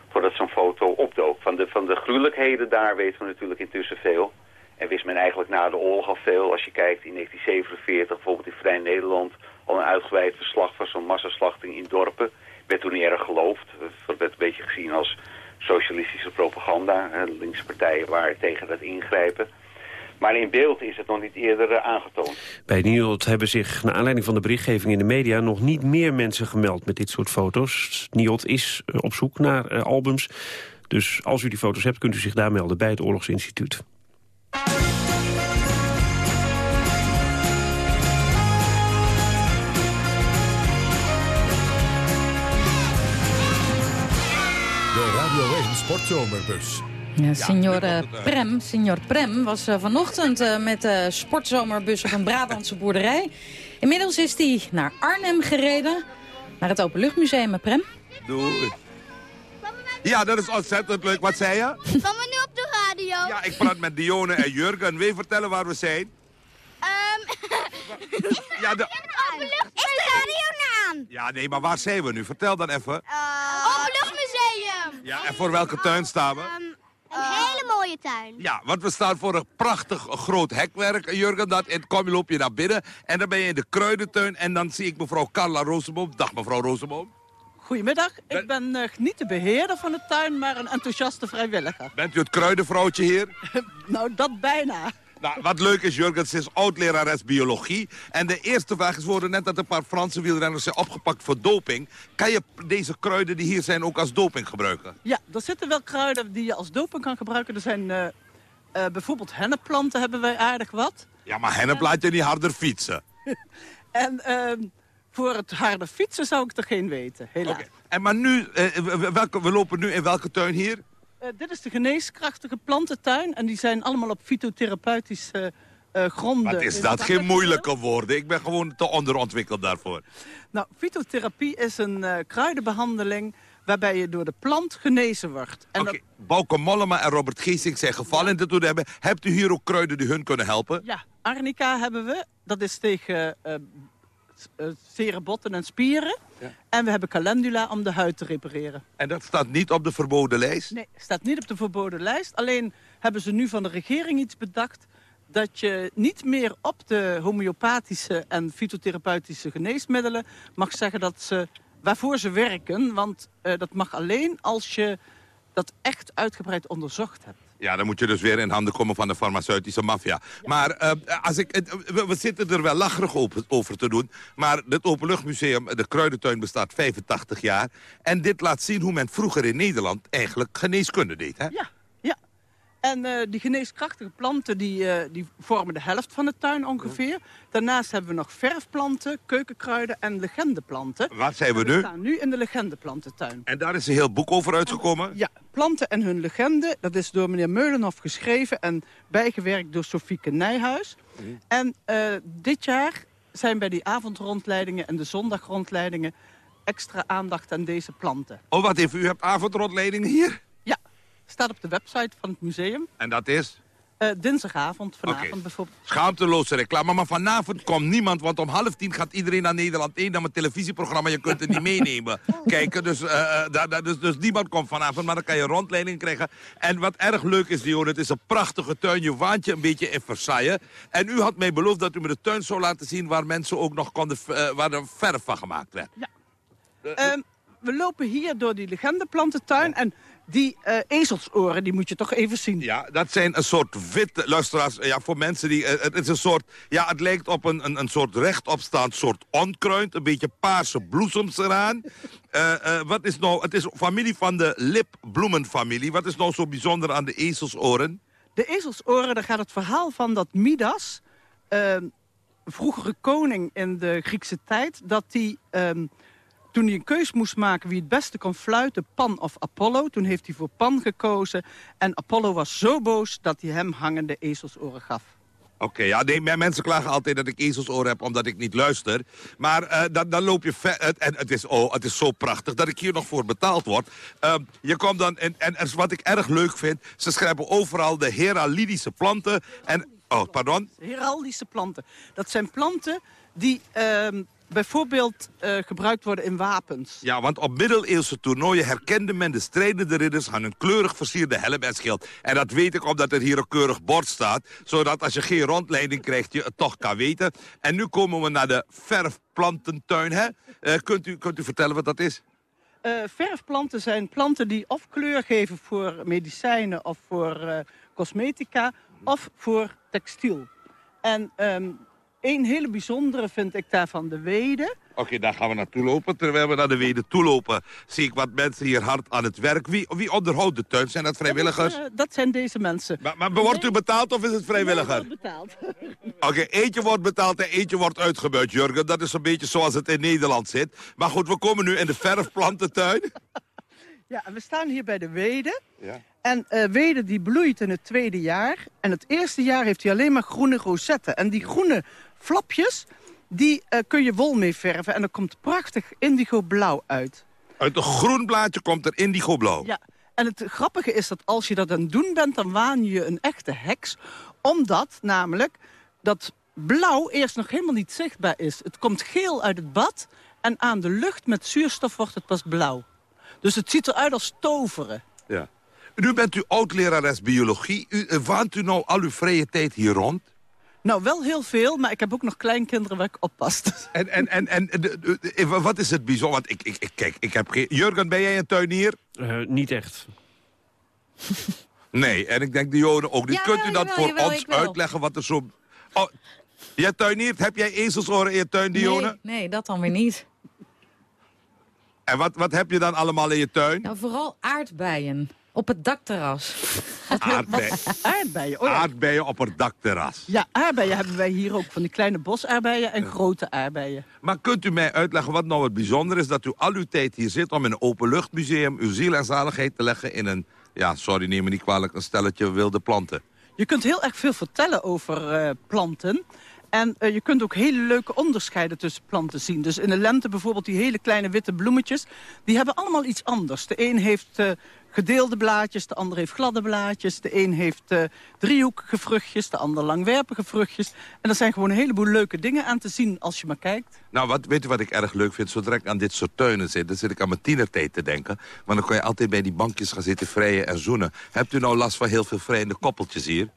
voordat zo'n foto opdook. Van de, van de gruwelijkheden daar weten we natuurlijk intussen veel. En wist men eigenlijk na de oorlog al veel. Als je kijkt in 1947, bijvoorbeeld in Vrij Nederland... al een uitgebreid verslag van zo'n massaslachting in dorpen. Werd toen erg geloofd. Het werd een beetje gezien als socialistische propaganda. Linkse partijen waren tegen dat ingrijpen. Maar in beeld is het nog niet eerder eh, aangetoond. Bij NIOD hebben zich, naar aanleiding van de berichtgeving in de media... nog niet meer mensen gemeld met dit soort foto's. NIOD is eh, op zoek naar uh, albums. Dus als u die foto's hebt, kunt u zich daar melden bij het Oorlogsinstituut. De Radio 1 Sportzomerbus. Ja, signor eh, Prem, signor Prem was uh, vanochtend uh, met de sportzomerbus op een *laughs* Brabantse boerderij. Inmiddels is hij naar Arnhem gereden, naar het Openluchtmuseum, Prem. Doei. Ja, dat is ontzettend leuk. Wat zei je? We nu radio? Ja, ik praat met Dione en Jurgen. Wil je vertellen waar we zijn? Um, *laughs* ja, de... Openlucht... Is de radio aan? Ja, nee, maar waar zijn we nu? Vertel dan even. Uh, Openluchtmuseum. Ja, en voor welke tuin staan we? Um, een hele mooie tuin. Ja, want we staan voor een prachtig groot hekwerk, Jurgen. Dat, en kom je loop je naar binnen en dan ben je in de kruidentuin. En dan zie ik mevrouw Carla Rozenboom. Dag mevrouw Rozenboom. Goedemiddag, ik ben uh, niet de beheerder van de tuin, maar een enthousiaste vrijwilliger. Bent u het kruidenvrouwtje hier? *laughs* nou, dat bijna. Nou, wat leuk is, Jurgen, ze is oud-lerares biologie. En de eerste vraag is, we hoorden net dat een paar Franse wielrenners zijn opgepakt voor doping. Kan je deze kruiden die hier zijn ook als doping gebruiken? Ja, er zitten wel kruiden die je als doping kan gebruiken. Er zijn uh, uh, bijvoorbeeld hennepplanten hebben wij aardig wat. Ja, maar hennep laat je niet harder fietsen. *laughs* en uh, voor het harder fietsen zou ik er geen weten, helaas. Okay. En maar nu, welke, we lopen nu in welke tuin hier? Uh, dit is de geneeskrachtige plantentuin. En die zijn allemaal op fytotherapeutische uh, gronden. Wat is dat? Geen moeilijke woorden. Ik ben gewoon te onderontwikkeld daarvoor. Nou, fytotherapie is een uh, kruidenbehandeling waarbij je door de plant genezen wordt. Oké, okay. dat... Bauke Mollema en Robert Geesink zijn gevallen in dit doen hebben. Hebt u hier ook kruiden die hun kunnen helpen? Ja, arnica hebben we. Dat is tegen zere botten en spieren. Ja. En we hebben calendula om de huid te repareren. En dat staat niet op de verboden lijst? Nee, staat niet op de verboden lijst. Alleen hebben ze nu van de regering iets bedacht... dat je niet meer op de homeopathische en fytotherapeutische geneesmiddelen... mag zeggen dat ze, waarvoor ze werken. Want uh, dat mag alleen als je dat echt uitgebreid onderzocht hebt. Ja, dan moet je dus weer in handen komen van de farmaceutische maffia. Ja. Maar uh, als ik, we, we, zitten er wel lacherig over, over te doen. Maar het Openluchtmuseum, de Kruidentuin, bestaat 85 jaar. En dit laat zien hoe men vroeger in Nederland eigenlijk geneeskunde deed. Hè? Ja, ja. En uh, die geneeskrachtige planten die, uh, die vormen de helft van de tuin ongeveer. Daarnaast hebben we nog verfplanten, keukenkruiden en legendeplanten. Waar zijn we nu? We staan nu in de legendeplantentuin. En daar is een heel boek over uitgekomen? En, ja, Planten en hun legende. Dat is door meneer Meulenhof geschreven en bijgewerkt door Sofieke Nijhuis. Mm. En uh, dit jaar zijn bij die avondrondleidingen en de zondagrondleidingen extra aandacht aan deze planten. Oh, wat even, u hebt avondrondleidingen hier? Ja, staat op de website van het museum. En dat is? Uh, dinsdagavond, vanavond okay. bijvoorbeeld. Schaamteloze reclame, maar vanavond komt niemand... want om half tien gaat iedereen naar Nederland 1... naar mijn televisieprogramma, je kunt het niet meenemen. *laughs* Kijken, dus, uh, da, da, dus, dus niemand komt vanavond, maar dan kan je rondleiding krijgen. En wat erg leuk is, Dion, het is een prachtige tuin. Je waant je een beetje in Versailles. En u had mij beloofd dat u me de tuin zou laten zien... waar mensen ook nog konden, uh, waar er verf van gemaakt werd. Ja. Uh, we lopen hier door die legendeplantentuin... en Die uh, ezelsoren, die moet je toch even zien. Ja, dat zijn een soort witte, luisteraars, ja, voor mensen die... Uh, het is een soort, ja, het lijkt op een, een, een soort rechtopstaand soort onkruid. Een beetje paarse bloesems eraan. Uh, *laughs* wat is nou, het is familie van de lipbloemenfamilie. Wat is nou zo bijzonder aan de ezelsoren? De ezelsoren, daar gaat het verhaal van dat Midas... Ehm, vroegere koning in de Griekse tijd... dat die... Um, toen hij een keus moest maken wie het beste kon fluiten, Pan of Apollo. Toen heeft hij voor Pan gekozen. En Apollo was zo boos dat hij hem hangende ezelsoren gaf. Oké, ja, nee, mensen klagen altijd dat ik ezelsoren heb omdat ik niet luister. Maar uh, dan, dan, loop je ver... En het is, oh, het is zo prachtig dat ik hier nog voor betaald word. Uh, je komt dan... En, en, wat ik erg leuk vind... Ze schrijven overal de heralidische planten. En, oh, pardon? Heraldische planten. Dat zijn planten die... Uh, bijvoorbeeld uh, gebruikt worden in wapens. Ja, want op middeleeuwse toernooien herkende men de strijdende ridders aan hun kleurig versierde helm en schild. En dat weet ik omdat er hier een keurig bord staat, zodat als je geen rondleiding krijgt je het toch kan weten. En nu komen we naar de verfplantentuin, hè? Uh, kunt, u, kunt u vertellen wat dat is? Uh, verfplanten zijn planten die of kleur geven voor medicijnen of voor cosmetica of voor textiel. En um, een hele bijzondere vind ik daarvan de Wede. Oké, daar gaan we naartoe lopen. Terwijl we naar de Wede toe lopen, zie ik wat mensen hier hard aan het werk. Wie, wie onderhoudt de tuin? Zijn dat vrijwilligers? Dat, uh, dat zijn deze mensen. Maar, maar wordt u betaald of is het vrijwilliger? wordt betaald. Oké, eentje wordt betaald en eentje wordt uitgebuit, Jurgen. Dat is een beetje zoals het in Nederland zit. Maar goed, we komen nu in de verfplantentuin. *laughs* Ja, we staan hier bij de Wede. Ja. En uh, Wede die bloeit in het tweede jaar. En het eerste jaar heeft hij alleen maar groene rosetten. En die groene flapjes, die uh, kun je wol mee verven. En er komt prachtig indigo blauw uit. Uit een groen blaadje komt er indigo blauw? Ja. En het grappige is dat als je dat aan het doen bent, dan waan je een echte heks. Omdat namelijk dat blauw eerst nog helemaal niet zichtbaar is. Het komt geel uit het bad en aan de lucht met zuurstof wordt het pas blauw. Dus het ziet eruit als toveren. Ja. Nu bent u oud-lerares biologie. U, uh, waant u nou al uw vrije tijd hier rond? Nou, wel heel veel, maar ik heb ook nog kleinkinderen waar ik oppast. En, en, en, en de, de, wat is het bijzonder? Want ik, ik, ik, kijk, ik heb geen... Jurgen, ben jij een tuinier? Uh, niet echt. *laughs* Nee, en ik denk de Joden ook niet. Ja, Kunt u dat jawel, voor jawel, ons uitleggen wat er zo... Oh, jij tuiniert? Heb jij ezelsoren in je tuin, Dione? Nee, nee, dat dan weer niet. En wat, wat heb je dan allemaal in je tuin? Nou, vooral aardbeien. Op het dakterras. *laughs* Aardbeien. aardbeien, oh ja. Aardbeien op het dakterras. Ja, aardbeien hebben wij hier ook. Van die kleine bosaardbeien en grote aardbeien. Maar kunt u mij uitleggen wat nou het bijzonder is... dat u al uw tijd hier zit om in een openluchtmuseum... uw ziel en zaligheid te leggen in een... ja, sorry, neem me niet kwalijk, een stelletje wilde planten. Je kunt heel erg veel vertellen over uh, planten... En uh, je kunt ook hele leuke onderscheiden tussen planten zien. Dus in de lente bijvoorbeeld die hele kleine witte bloemetjes... die hebben allemaal iets anders. De een heeft uh, gedeelde blaadjes, de ander heeft gladde blaadjes. De een heeft uh, driehoekige vruchtjes, de ander langwerpige vruchtjes. En er zijn gewoon een heleboel leuke dingen aan te zien als je maar kijkt. Nou, wat, weet u wat ik erg leuk vind? Zodra ik aan dit soort tuinen zit, dan zit ik aan mijn tienertijd te denken. Maar dan kan je altijd bij die bankjes gaan zitten vrijen en zoenen. Hebt u nou last van heel veel vrijende koppeltjes hier?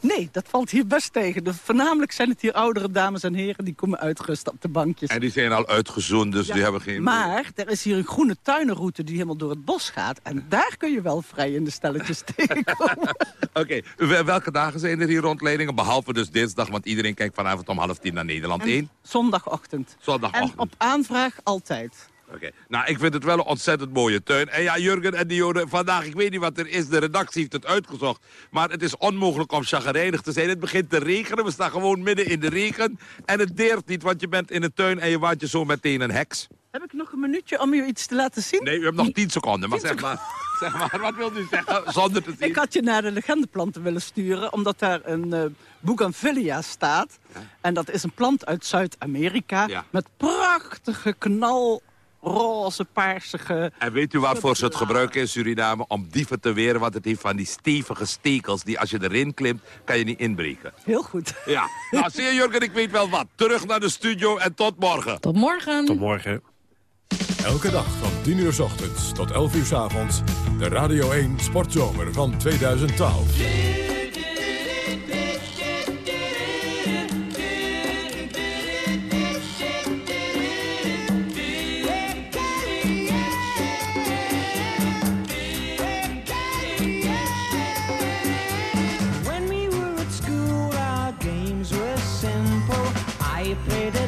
Nee, dat valt hier best tegen. De, voornamelijk zijn het hier oudere dames en heren die komen uitrusten op de bankjes. En die zijn al uitgezoend, dus die hebben geen... Maar er is hier een groene tuinenroute die helemaal door het bos gaat. En daar kun je wel vrij in de stelletjes *laughs* tegenkomen. Oké, okay. welke dagen zijn er hier rondleidingen? Behalve dus dinsdag, want iedereen kijkt vanavond om half tien naar Nederland 1. Zondagochtend. Zondagochtend. En op aanvraag altijd. Oké, nou ik vind het wel een ontzettend mooie tuin. En ja, Jurgen en Diode, vandaag, ik weet niet wat er is, de redactie heeft het uitgezocht. Maar het is onmogelijk om chagrijnig te zijn. Het begint te regenen, we staan gewoon midden in de regen. En het deert niet, want je bent in de tuin en je waant je zo meteen een heks. Heb ik nog een minuutje om u iets te laten zien? Nee, u hebt nog tien seconden, maar zeg maar... *laughs* Zeg maar, wat wilt u zeggen zonder te zien? Ik had je naar de legendeplanten willen sturen, omdat daar een uh, bougainvillea staat. Ja. En dat is een plant uit Zuid-Amerika ja. met prachtige knal roze, paarsige... En weet u waarvoor ze het gebruiken in Suriname? Om dieven te weren, want het heeft van die stevige stekels... die als je erin klimt, kan je niet inbreken. Heel goed. Ja. Nou, *laughs* zie je Jurgen, ik weet wel wat. Terug naar de studio en tot morgen. Tot morgen. Tot morgen. Elke dag van 10 uur s ochtends tot 11 uur s avonds. De Radio 1 Sportzomer van 2012.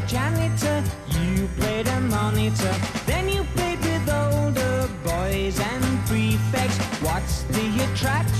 Janitor, you played a monitor attraction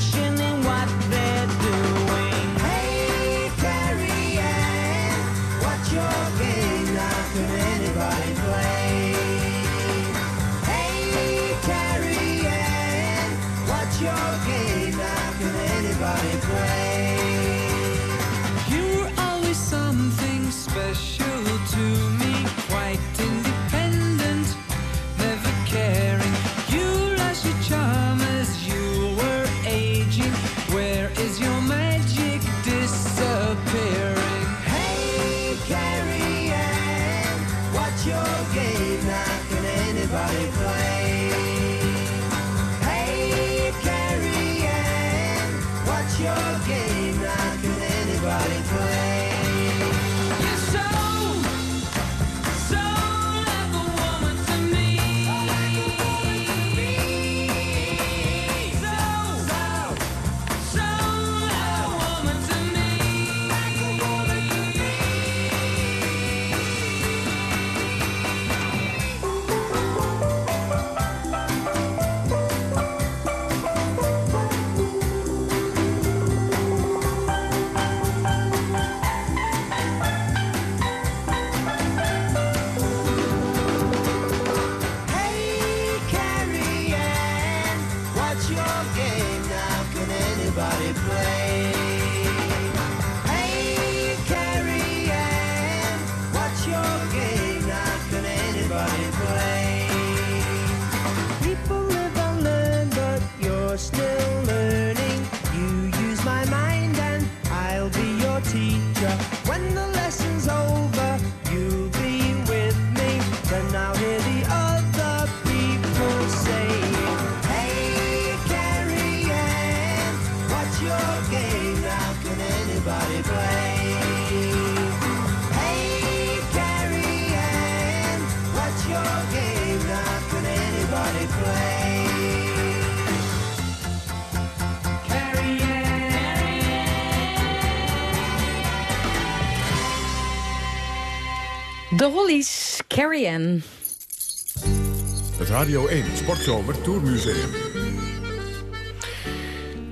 Het Radio 1 Sportzomer Tourmuseum.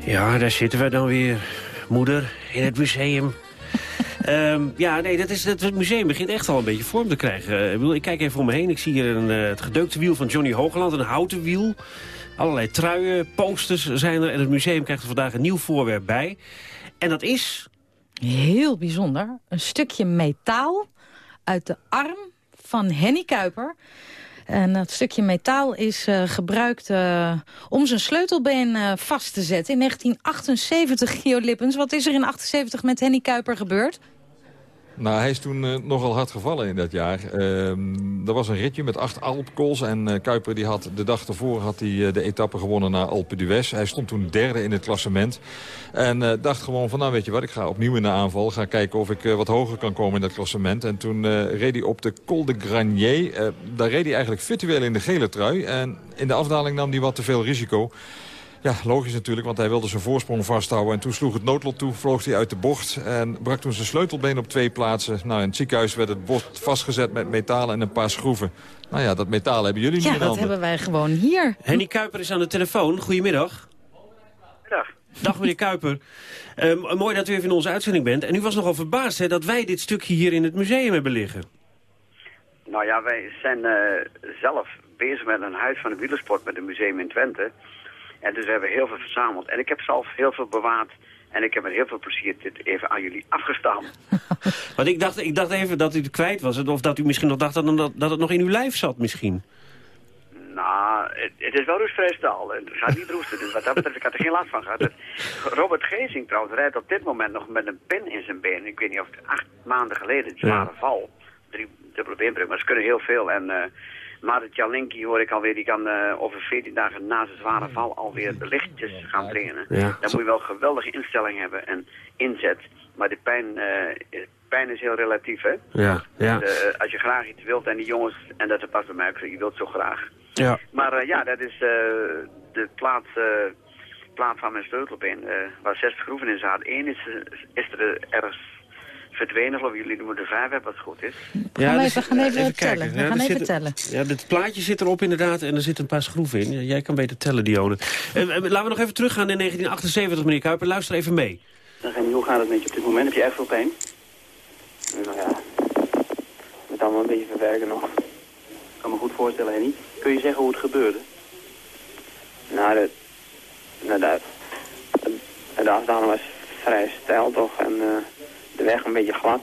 Ja, daar zitten we dan weer, moeder, in het museum. *laughs* Ehm, ja, nee, dat is, het museum begint echt al een beetje vorm te krijgen. Ik, bedoel, ik kijk even om me heen. Ik zie hier een, eh, het gedeukte wiel van Johnny Hogeland, een houten wiel. Allerlei truien, posters zijn er. En het museum krijgt er vandaag een nieuw voorwerp bij. En dat is... Heel bijzonder. Een stukje metaal uit de arm van Henny Kuiper. En dat stukje metaal is eh, gebruikt eh, om zijn sleutelbeen eh, vast te zetten. In 1978, *laughs* Gio Lippens. Wat is er in 78 met Henny Kuiper gebeurd? Nou, hij is toen eh, nogal hard gevallen in dat jaar. Ehm er was een ritje met acht Alpkools. En eh, Kuiper die had, de dag ervoor had hij eh, de etappe gewonnen naar Alpe d'Huez. Hij stond toen derde in het klassement. En dacht gewoon van, nou weet je wat, ik ga opnieuw in de aanval. Ga kijken of ik wat hoger kan komen in dat klassement. En toen reed hij op de Col de Granier. Daar reed hij eigenlijk virtueel in de gele trui. En in de afdaling nam hij wat te veel risico. Ja, logisch natuurlijk, want hij wilde zijn voorsprong vasthouden. En toen sloeg het noodlot toe, vloog hij uit de bocht... en brak toen zijn sleutelbeen op twee plaatsen. Nou, in het ziekenhuis werd het bord vastgezet met metaal en een paar schroeven. Nou ja, dat metaal hebben jullie niet Ja, dat hebben wij gewoon hier. Henny Kuiper is aan de telefoon. Goedemiddag. Middag. Dag meneer Kuiper. Ehm, mooi dat u even in onze uitzending bent. En u was nogal verbaasd hè, dat wij dit stukje hier in het museum hebben liggen. Nou ja, wij zijn eh, zelf bezig met een huis van de wielersport met een museum in Twente. En dus hebben we heel veel verzameld. En ik heb zelf heel veel bewaard. En ik heb met heel veel plezier dit even aan jullie afgestaan. *laughs* Want ik dacht, ik dacht even dat u het kwijt was. Of dat u misschien nog dacht dat, dat, het nog in uw lijf zat misschien. Nou, het, het is wel rustvrij stal. Het gaat niet roesten. Dus wat dat betreft, ik had er geen last van gehad. Robert Gezing trouwens rijdt op dit moment nog met een pin in zijn been. Ik weet niet of het acht maanden geleden, een zware val. Drie dubbele beenbreuk, maar ze kunnen heel veel. En uh, Marit Jalinki hoor ik alweer, die kan eh, over 14 dagen na zijn zware val alweer de lichtjes gaan trainen. Ja. Dan moet je wel geweldige instelling hebben en inzet. Maar de pijn, eh, pijn is heel relatief, hè? Ja, ja. Dus, als je graag iets wilt en die jongens, en dat past bij mij ook, je wilt zo graag. Ja. Maar ja, dat is de plaat, eh, plaat van mijn sleutelbeen, waar zes schroeven in zaten. Eén is, is er ergens verdwenen, geloof ik. Jullie moeten vijf hebben, wat goed is. We gaan dus, even, we gaan even, kijken. tellen. We Ja, gaan even zit- tellen. Ja, het plaatje zit erop inderdaad en er zitten een paar schroeven in. Ja, Jij kan beter tellen, Dione. Eh, eh, laten we nog even teruggaan in 1978, meneer Kuiper. Luister even mee. Dan hoe gaat het met je op dit moment? Heb je echt veel pijn? Nou ja, moet allemaal een beetje verwerken nog. Ik kan me goed voorstellen, Henny. Kun je zeggen hoe het gebeurde? Nou, de, nou, de, de, de afdaling was vrij steil toch en eh, de weg een beetje glad.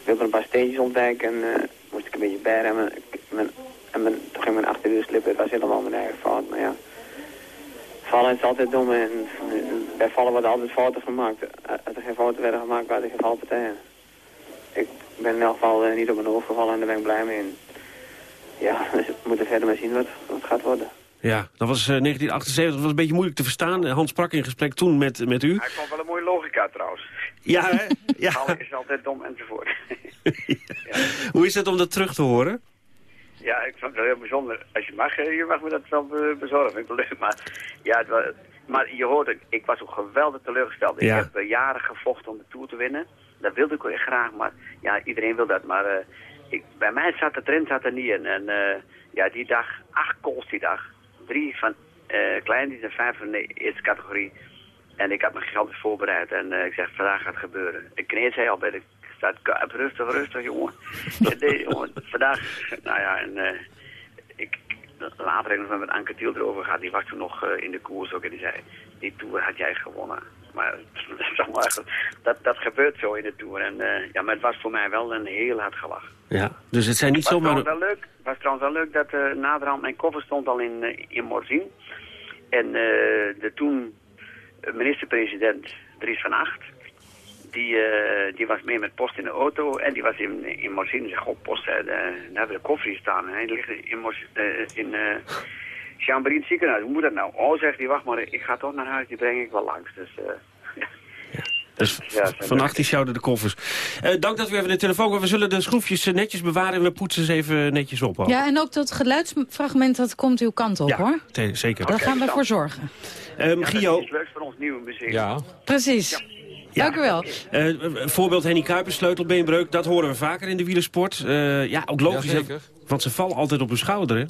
Ik wilde een paar steentjes ontwijken en eh, moest ik een beetje bijremmen. Ik- Mijn, en mijn, toen ging mijn achterwiel slippen, het was helemaal mijn eigen fout, maar ja. Vallen is altijd dom en bij vallen worden altijd fouten gemaakt. Eh, Als er geen fouten werden gemaakt, waren er geen valpartijen. Ik ben in elk geval eh, niet op mijn hoofd gevallen en daar ben ik blij mee. En ja, dus *laughs* we moeten verder maar zien wat, wat het gaat worden. Ja, dat was eh, 1978. Dat was een beetje moeilijk te verstaan. Hans sprak in gesprek toen met, met u. Hij vond wel een mooie logica trouwens. Ja, hè? *laughs* Ja. Is altijd dom enzovoort. *laughs* Hoe is het om dat terug te horen? Ja, ik vond het wel heel bijzonder. Als je mag, eh, je mag me dat wel be- bezorgen. Ik leuk. *laughs* Maar, ja, het was, maar je hoort, het, ik was ook geweldig teleurgesteld. Ja. Ik heb eh, jaren gevochten om de Tour te winnen. Dat wilde ik ook graag, maar ja, iedereen wil dat. Maar eh, ik, bij mij zat de trend zat er niet in. En eh, ja, die dag, acht calls die dag. Drie van eh klein, en vijf van de eerste categorie. En ik had me gigantisch voorbereid. En eh, ik zeg, vandaag gaat het gebeuren. Ik kneed zei al bij de staat Kuip, rustig, rustig, *laughs* jongen. Vandaag, nou ja, en eh, ik, later heb ik nog met Anke Thiel erover gehad. Die was toen nog eh, in de koers ook en die zei, die Tour had jij gewonnen. Maar, *laughs* zeg maar dat, dat gebeurt zo in de Tour. En eh, ja, maar het was voor mij wel een heel hard gelach. Ja, dus het zijn niet was zomaar... trouwens wel leuk. Het was trouwens wel leuk dat eh naderhand mijn koffer stond al in, in Morzine. En eh, de toen minister-president Dries van Acht, die, eh, die was mee met post in de auto en die was in, in Morzine. Zeg, god, post, hè, hebben we de koffer hier staan. Hij ligt in, Mors, eh, in eh het ziekenhuis. Hoe moet dat nou? Oh, zegt hij, wacht maar, ik ga toch naar huis, die breng ik wel langs. Dus, eh, *laughs* Dus Ja, vannacht die sjouwden de koffers. Eh, dank dat u even de telefoon. We zullen de schroefjes eh, netjes bewaren en we poetsen ze even netjes op. ook. Ja, en ook dat geluidsfragment, dat komt uw kant op, Ja, hoor. zeker. Daar gaan we voor zorgen. Ehm, Gio, dat is leuk voor ons nieuwe museum. Ja. Precies. Dank u wel. Eh, voorbeeld Henny Kuipers, sleutelbeenbreuk. Dat horen we vaker in de wielersport. Eh, ja, ook logisch. hè, Jazeker. want ze vallen altijd op hun schouder, hè?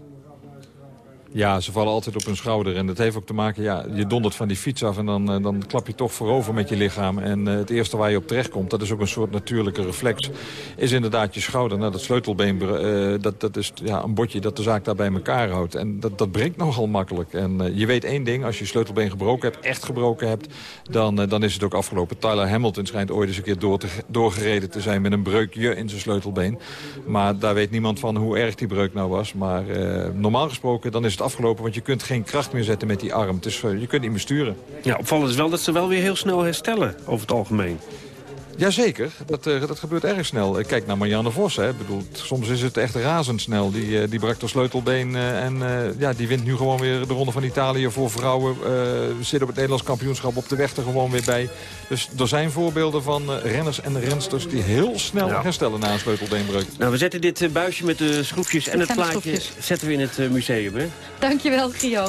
Ja, ze vallen altijd op hun schouder. En dat heeft ook te maken, ja, je dondert van die fiets af... en dan, eh, dan klap je toch voorover met je lichaam. En eh, het eerste waar je op terechtkomt, dat is ook een soort natuurlijke reflex... is inderdaad je schouder. Nou, dat sleutelbeen, eh, dat, dat is ja, een botje dat de zaak daar bij elkaar houdt. En dat, dat breekt nogal makkelijk. En je weet één ding, als je sleutelbeen gebroken hebt, echt gebroken hebt... dan, dan is het ook afgelopen. Tyler Hamilton schijnt ooit eens een keer door te, doorgereden te zijn... met een breukje in zijn sleutelbeen. Maar daar weet niemand van hoe erg die breuk nou was. Maar normaal gesproken, dan is het afgelopen... want je kunt geen kracht meer zetten met die arm. Eh, je kunt niet meer sturen. Ja, opvallend is wel dat ze wel weer heel snel herstellen, over het algemeen. Jazeker, dat, eh, dat gebeurt erg snel. Kijk naar Marianne Vos. Hè. Ik bedoel, soms is het echt razendsnel. Die, eh, die brak de sleutelbeen eh, en eh, ja, die wint nu gewoon weer de Ronde van Italië voor vrouwen. eh, zit op het Nederlands kampioenschap op de weg er gewoon weer bij. Dus er zijn voorbeelden van eh, renners en rensters die heel snel Ja. herstellen na een sleutelbeenbreuk. Nou, we zetten dit buisje met de schroefjes en het plaatje zetten we in het eh, museum, hè? Dankjewel, Gio.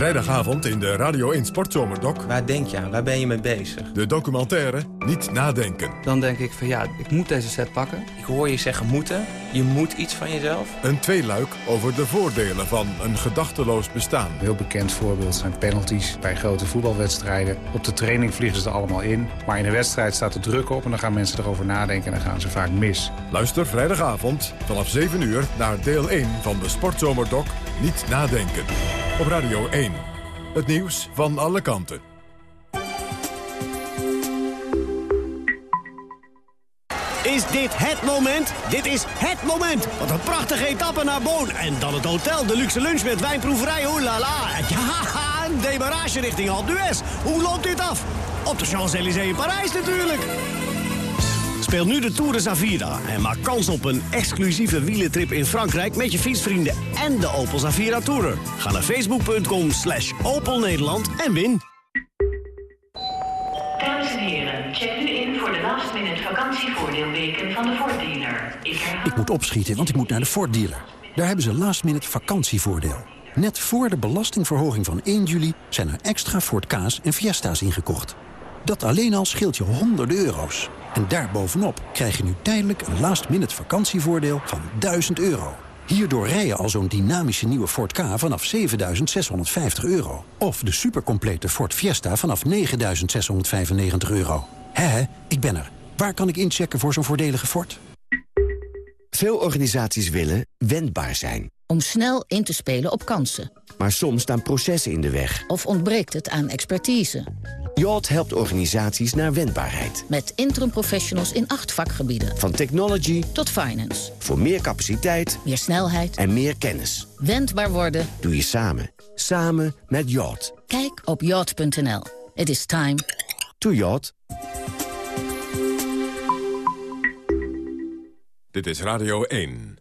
Vrijdagavond in de Radio 1 Sportzomerdok. Waar denk je aan? Waar ben je mee bezig? De documentaire Niet Nadenken. Dan denk ik van ja, ik moet deze set pakken. Ik hoor je zeggen moeten. Je moet iets van jezelf. Een tweeluik over de voordelen van een gedachteloos bestaan. Een heel bekend voorbeeld zijn penalties bij grote voetbalwedstrijden. Op de training vliegen ze er allemaal in. Maar in een wedstrijd staat er druk op en dan gaan mensen erover nadenken en dan gaan ze vaak mis. Luister vrijdagavond vanaf 7 uur naar deel 1 van de Sportzomerdok Niet Nadenken. Op Radio 1. Het nieuws van alle kanten. Is dit het moment? Dit is het moment. Wat een prachtige etappe naar Boon. En dan het hotel, de luxe lunch met wijnproeverij. Oeh la la. *laughs* Ja, een demarage richting Alpe d'Huez. Hoe loopt dit af? Op de Champs-Élysées in Parijs natuurlijk. Speel nu de Tour de Zavira en maak kans op een exclusieve wielentrip in Frankrijk... met je fietsvrienden en de Opel Zavira Tourer. Ga naar facebook.com slash Opel Nederland en win. Dames en heren, check nu in voor de last minute vakantievoordeelweken van de Ford dealer. Ik. Ik moet opschieten, want ik moet naar de Ford dealer. Daar hebben ze last minute vakantievoordeel. Net voor de belastingverhoging van 1 juli zijn er extra Ford Ka's en Fiesta's ingekocht. Dat alleen al scheelt je honderden euro's. En daarbovenop krijg je nu tijdelijk een last-minute vakantievoordeel van 1000 euro. Hierdoor rij je al zo'n dynamische nieuwe Ford K vanaf 7.650 euro. Of de supercomplete Ford Fiesta vanaf 9.695 euro. Hè, hè, ik ben er. Waar kan ik inchecken voor zo'n voordelige Ford? Veel organisaties willen wendbaar zijn. Om snel in te spelen op kansen. Maar soms staan processen in de weg. Of ontbreekt het aan expertise. Yacht helpt organisaties naar wendbaarheid. Met interim professionals in acht vakgebieden. Van technology tot finance. Voor meer capaciteit. Meer snelheid. En meer kennis. Wendbaar worden. Doe je samen. Samen met Yacht. Kijk op yacht.nl. It is time. To Yacht. Dit is Radio 1.